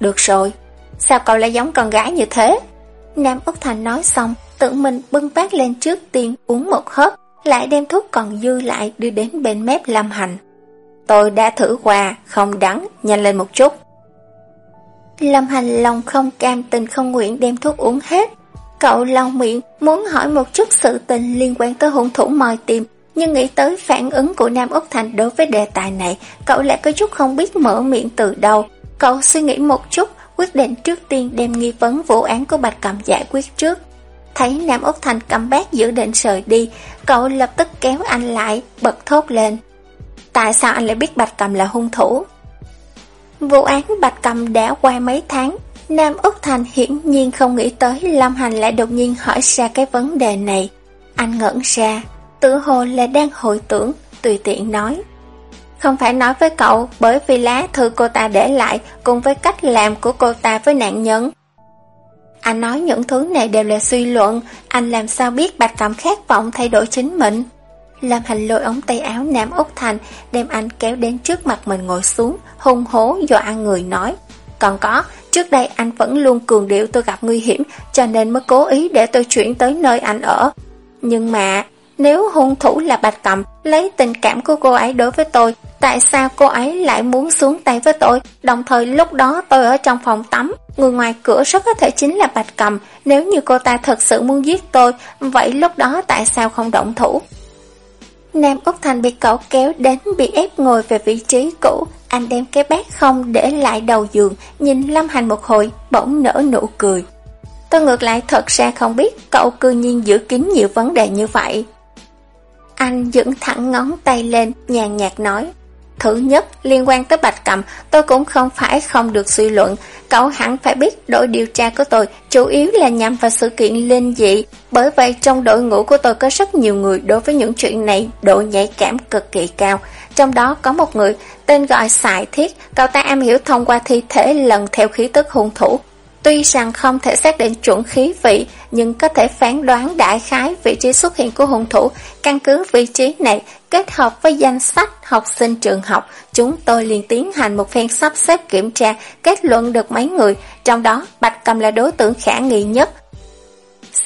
Được rồi Sao cậu lại giống con gái như thế? Nam Úc Thành nói xong Tự mình bưng bát lên trước tiên uống một hớp Lại đem thuốc còn dư lại Đưa đến bên mép Lâm Hành. Tôi đã thử qua Không đắng Nhanh lên một chút. Lâm Hành lòng không cam tình không nguyện đem thuốc uống hết. Cậu lau miệng muốn hỏi một chút sự tình liên quan tới hung thủ mòi tìm, nhưng nghĩ tới phản ứng của Nam Úc Thành đối với đề tài này, cậu lại có chút không biết mở miệng từ đâu. Cậu suy nghĩ một chút, quyết định trước tiên đem nghi vấn vụ án của Bạch Cầm giải quyết trước. Thấy Nam Úc Thành cầm bát dự định rời đi, cậu lập tức kéo anh lại, bật thốt lên. Tại sao anh lại biết Bạch Cầm là hung thủ? Vụ án Bạch Cầm đã qua mấy tháng, Nam Úc Thành hiển nhiên không nghĩ tới Lâm Hành lại đột nhiên hỏi ra cái vấn đề này. Anh ngẩn ra, tự hồ là đang hồi tưởng, tùy tiện nói. Không phải nói với cậu bởi vì lá thư cô ta để lại cùng với cách làm của cô ta với nạn nhân. Anh nói những thứ này đều là suy luận, anh làm sao biết Bạch Cầm khát vọng thay đổi chính mình. Lam Hành lôi ống tay áo Nam Úc Thành, đem anh kéo đến trước mặt mình ngồi xuống, hung hố dọa người nói. Còn có, trước đây anh vẫn luôn cường điệu tôi gặp nguy hiểm, cho nên mới cố ý để tôi chuyển tới nơi anh ở. Nhưng mà, nếu hung thủ là Bạch Cầm, lấy tình cảm của cô ấy đối với tôi, tại sao cô ấy lại muốn xuống tay với tôi? Đồng thời lúc đó tôi ở trong phòng tắm, người ngoài cửa rất có thể chính là Bạch Cầm. Nếu như cô ta thật sự muốn giết tôi, vậy lúc đó tại sao không động thủ? Nam Úc Thành bị cậu kéo đến bị ép ngồi về vị trí cũ, anh đem cái bát không để lại đầu giường, nhìn Lâm Hành một hồi, bỗng nở nụ cười. Tôi ngược lại thật ra không biết cậu cư nhiên giữ kín nhiều vấn đề như vậy. Anh dựng thẳng ngón tay lên, nhàn nhạt nói. Thứ nhất, liên quan tới Bạch Cầm, tôi cũng không phải không được suy luận. Cậu hẳn phải biết đội điều tra của tôi chủ yếu là nhằm vào sự kiện linh dị. Bởi vậy trong đội ngũ của tôi có rất nhiều người đối với những chuyện này độ nhạy cảm cực kỳ cao. Trong đó có một người tên gọi Sài Thiết, cậu ta am hiểu thông qua thi thể lần theo khí tức hung thủ. Tuy rằng không thể xác định chuẩn khí vị, nhưng có thể phán đoán đại khái vị trí xuất hiện của hung thủ. Căn cứ vị trí này, kết hợp với danh sách học sinh trường học, chúng tôi liền tiến hành một phen sắp xếp kiểm tra, kết luận được mấy người, trong đó Bạch Cầm là đối tượng khả nghi nhất.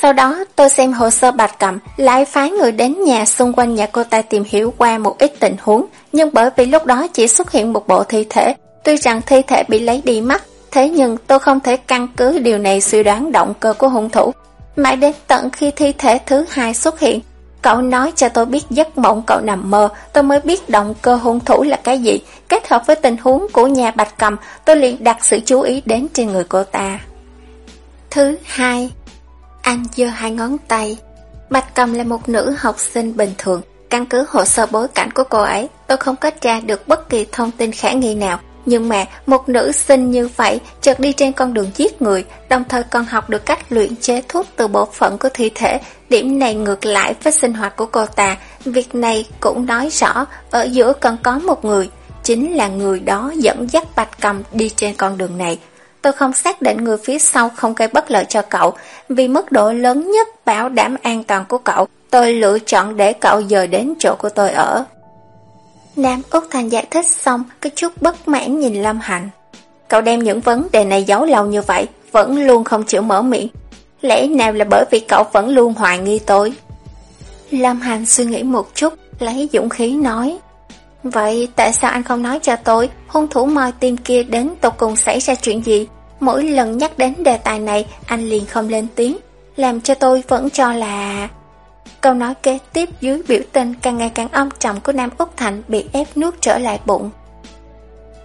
Sau đó tôi xem hồ sơ Bạch Cầm, lại phái người đến nhà xung quanh nhà cô ta tìm hiểu qua một ít tình huống, nhưng bởi vì lúc đó chỉ xuất hiện một bộ thi thể, tuy rằng thi thể bị lấy đi mất, Thế nhưng tôi không thể căn cứ điều này suy đoán động cơ của hung thủ. Mãi đến tận khi thi thể thứ hai xuất hiện, cậu nói cho tôi biết giấc mộng cậu nằm mơ, tôi mới biết động cơ hung thủ là cái gì. Kết hợp với tình huống của nhà Bạch Cầm, tôi liền đặt sự chú ý đến trên người cô ta. Thứ hai, anh giơ hai ngón tay. Bạch Cầm là một nữ học sinh bình thường. Căn cứ hồ sơ bối cảnh của cô ấy, tôi không có tra được bất kỳ thông tin khả nghi nào. Nhưng mà một nữ sinh như vậy chợt đi trên con đường giết người, đồng thời còn học được cách luyện chế thuốc từ bộ phận của thi thể. Điểm này ngược lại với sinh hoạt của cô ta. Việc này cũng nói rõ ở giữa còn có một người, chính là người đó dẫn dắt Bạch Cầm đi trên con đường này. Tôi không xác định người phía sau không gây bất lợi cho cậu, vì mức độ lớn nhất bảo đảm an toàn của cậu, tôi lựa chọn để cậu dời đến chỗ của tôi ở. Nam Úc Thành giải thích xong, có chút bất mãn nhìn Lâm hạnh Cậu đem những vấn đề này giấu lâu như vậy, vẫn luôn không chịu mở miệng. Lẽ nào là bởi vì cậu vẫn luôn hoài nghi tôi? Lâm hạnh suy nghĩ một chút, lấy dũng khí nói. Vậy tại sao anh không nói cho tôi hung thủ moi tim kia đến tục cùng xảy ra chuyện gì? Mỗi lần nhắc đến đề tài này, anh liền không lên tiếng, làm cho tôi vẫn cho là... Câu nói kế tiếp dưới biểu tình càng ngày càng âm trầm của Nam Úc Thành bị ép nuốt trở lại bụng.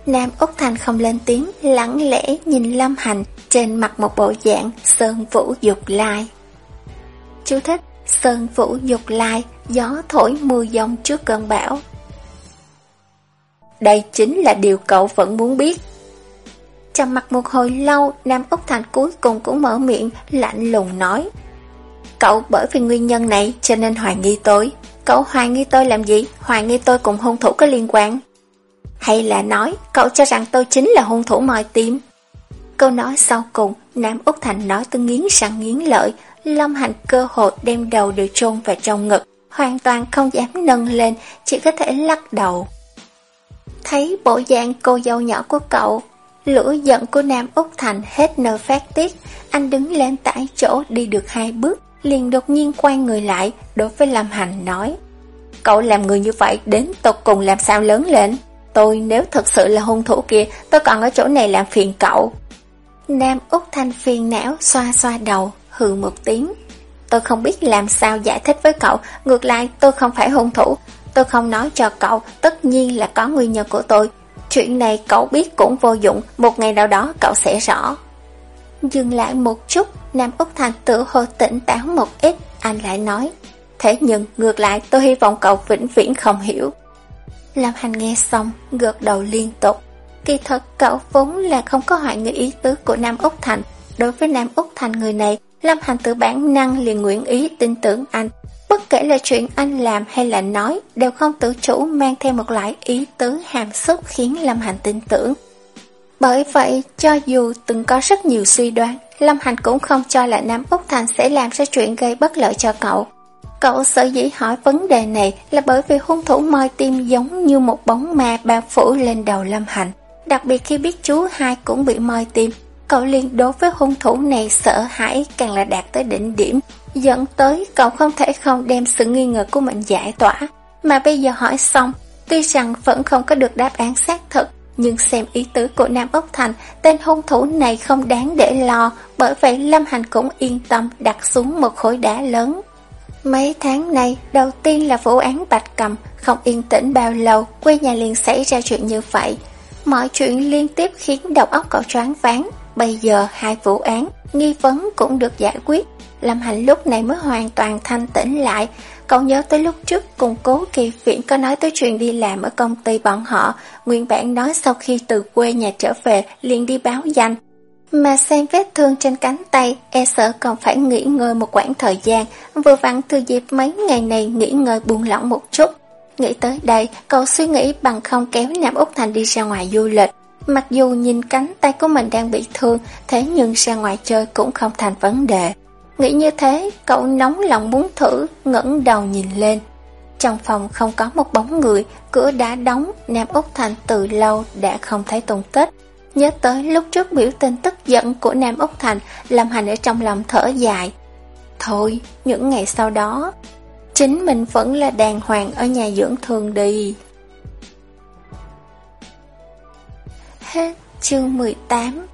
Nam Úc Thành không lên tiếng, lặng lẽ nhìn Lâm Hành trên mặt một bộ dạng sơn vũ dục lai. Chú thích, sơn vũ dục lai, gió thổi mưa giông trước cơn bão. Đây chính là điều cậu vẫn muốn biết. Trầm mặt một hồi lâu, Nam Úc Thành cuối cùng cũng mở miệng, lạnh lùng nói. Cậu bởi vì nguyên nhân này cho nên hoài nghi tôi. Cậu hoài nghi tôi làm gì? Hoài nghi tôi cùng hung thủ có liên quan. Hay là nói cậu cho rằng tôi chính là hung thủ mòi tim? Câu nói sau cùng, Nam Úc Thành nói tôi nghiến răng nghiến lợi, Lâm Hành cơ hội đem đầu đều chôn vào trong ngực, hoàn toàn không dám nâng lên, chỉ có thể lắc đầu. Thấy bộ dạng cô dâu nhỏ của cậu, lửa giận của Nam Úc Thành hết nơi phát tiết, anh đứng lên tại chỗ đi được hai bước, liền đột nhiên quay người lại, đối với Lâm Hành nói. Cậu làm người như vậy đến tột cùng làm sao lớn lên? Tôi nếu thật sự là hung thủ kia, tôi còn ở chỗ này làm phiền cậu. Nam Úc Thanh phiền não xoa xoa đầu, hừ một tiếng. Tôi không biết làm sao giải thích với cậu, ngược lại tôi không phải hung thủ. Tôi không nói cho cậu, tất nhiên là có nguyên nhân của tôi. Chuyện này cậu biết cũng vô dụng, một ngày nào đó cậu sẽ rõ. Dừng lại một chút, Nam Úc Thành tự hồ tỉnh táo một ít, anh lại nói. Thế nhưng, ngược lại tôi hy vọng cậu vĩnh viễn không hiểu. Lâm Hành nghe xong, gật đầu liên tục. Kỳ thật cậu vốn là không có hoài nghi ý tứ của Nam Úc Thành. Đối với Nam Úc Thành người này, Lâm Hành tự bản năng liền nguyện ý tin tưởng anh. Bất kể là chuyện anh làm hay là nói, đều không tự chủ mang theo một loại ý tứ hàm xúc khiến Lâm Hành tin tưởng. Bởi vậy, cho dù từng có rất nhiều suy đoán, Lâm Hành cũng không cho là Nam Úc Thành sẽ làm ra chuyện gây bất lợi cho cậu. Cậu sở dĩ hỏi vấn đề này là bởi vì hung thủ moi tim giống như một bóng ma bao phủ lên đầu Lâm Hành. Đặc biệt khi biết chú hai cũng bị moi tim, cậu liền đối với hung thủ này sợ hãi càng là đạt tới đỉnh điểm, dẫn tới cậu không thể không đem sự nghi ngờ của mình giải tỏa. Mà bây giờ hỏi xong, tuy rằng vẫn không có được đáp án xác thực, nhưng xem ý tứ của Nam Ốc Thành, tên hung thủ này không đáng để lo, bởi vậy Lâm Hành cũng yên tâm đặt xuống một khối đá lớn. Mấy tháng nay, đầu tiên là vụ án Bạch Cầm, không yên tĩnh bao lâu, quê nhà liền xảy ra chuyện như vậy. Mọi chuyện liên tiếp khiến đầu óc cậu choáng váng. Bây giờ hai vụ án, nghi vấn cũng được giải quyết. Lâm Hành lúc này mới hoàn toàn thanh tĩnh lại. Cậu nhớ tới lúc trước cùng cố kỳ viện có nói tới chuyện đi làm ở công ty bọn họ. Nguyên bản nói sau khi từ quê nhà trở về liền đi báo danh. Mà xem vết thương trên cánh tay, e sợ còn phải nghỉ ngơi một quãng thời gian, vừa vặn từ dịp mấy ngày này nghỉ ngơi buông lỏng một chút. Nghĩ tới đây, cậu suy nghĩ bằng không kéo Nam Úc Thành đi ra ngoài du lịch. Mặc dù nhìn cánh tay của mình đang bị thương, thế nhưng ra ngoài chơi cũng không thành vấn đề. Nghĩ như thế, cậu nóng lòng muốn thử, ngẩng đầu nhìn lên. Trong phòng không có một bóng người, cửa đã đóng, Nam Úc Thành từ lâu đã không thấy tung tích. Nhớ tới lúc trước biểu tình tức giận của Nam Úc Thành, Lâm Hành ở trong lòng thở dài. Thôi, những ngày sau đó, chính mình vẫn là đàng hoàng ở nhà dưỡng thương đi. Hết chương 18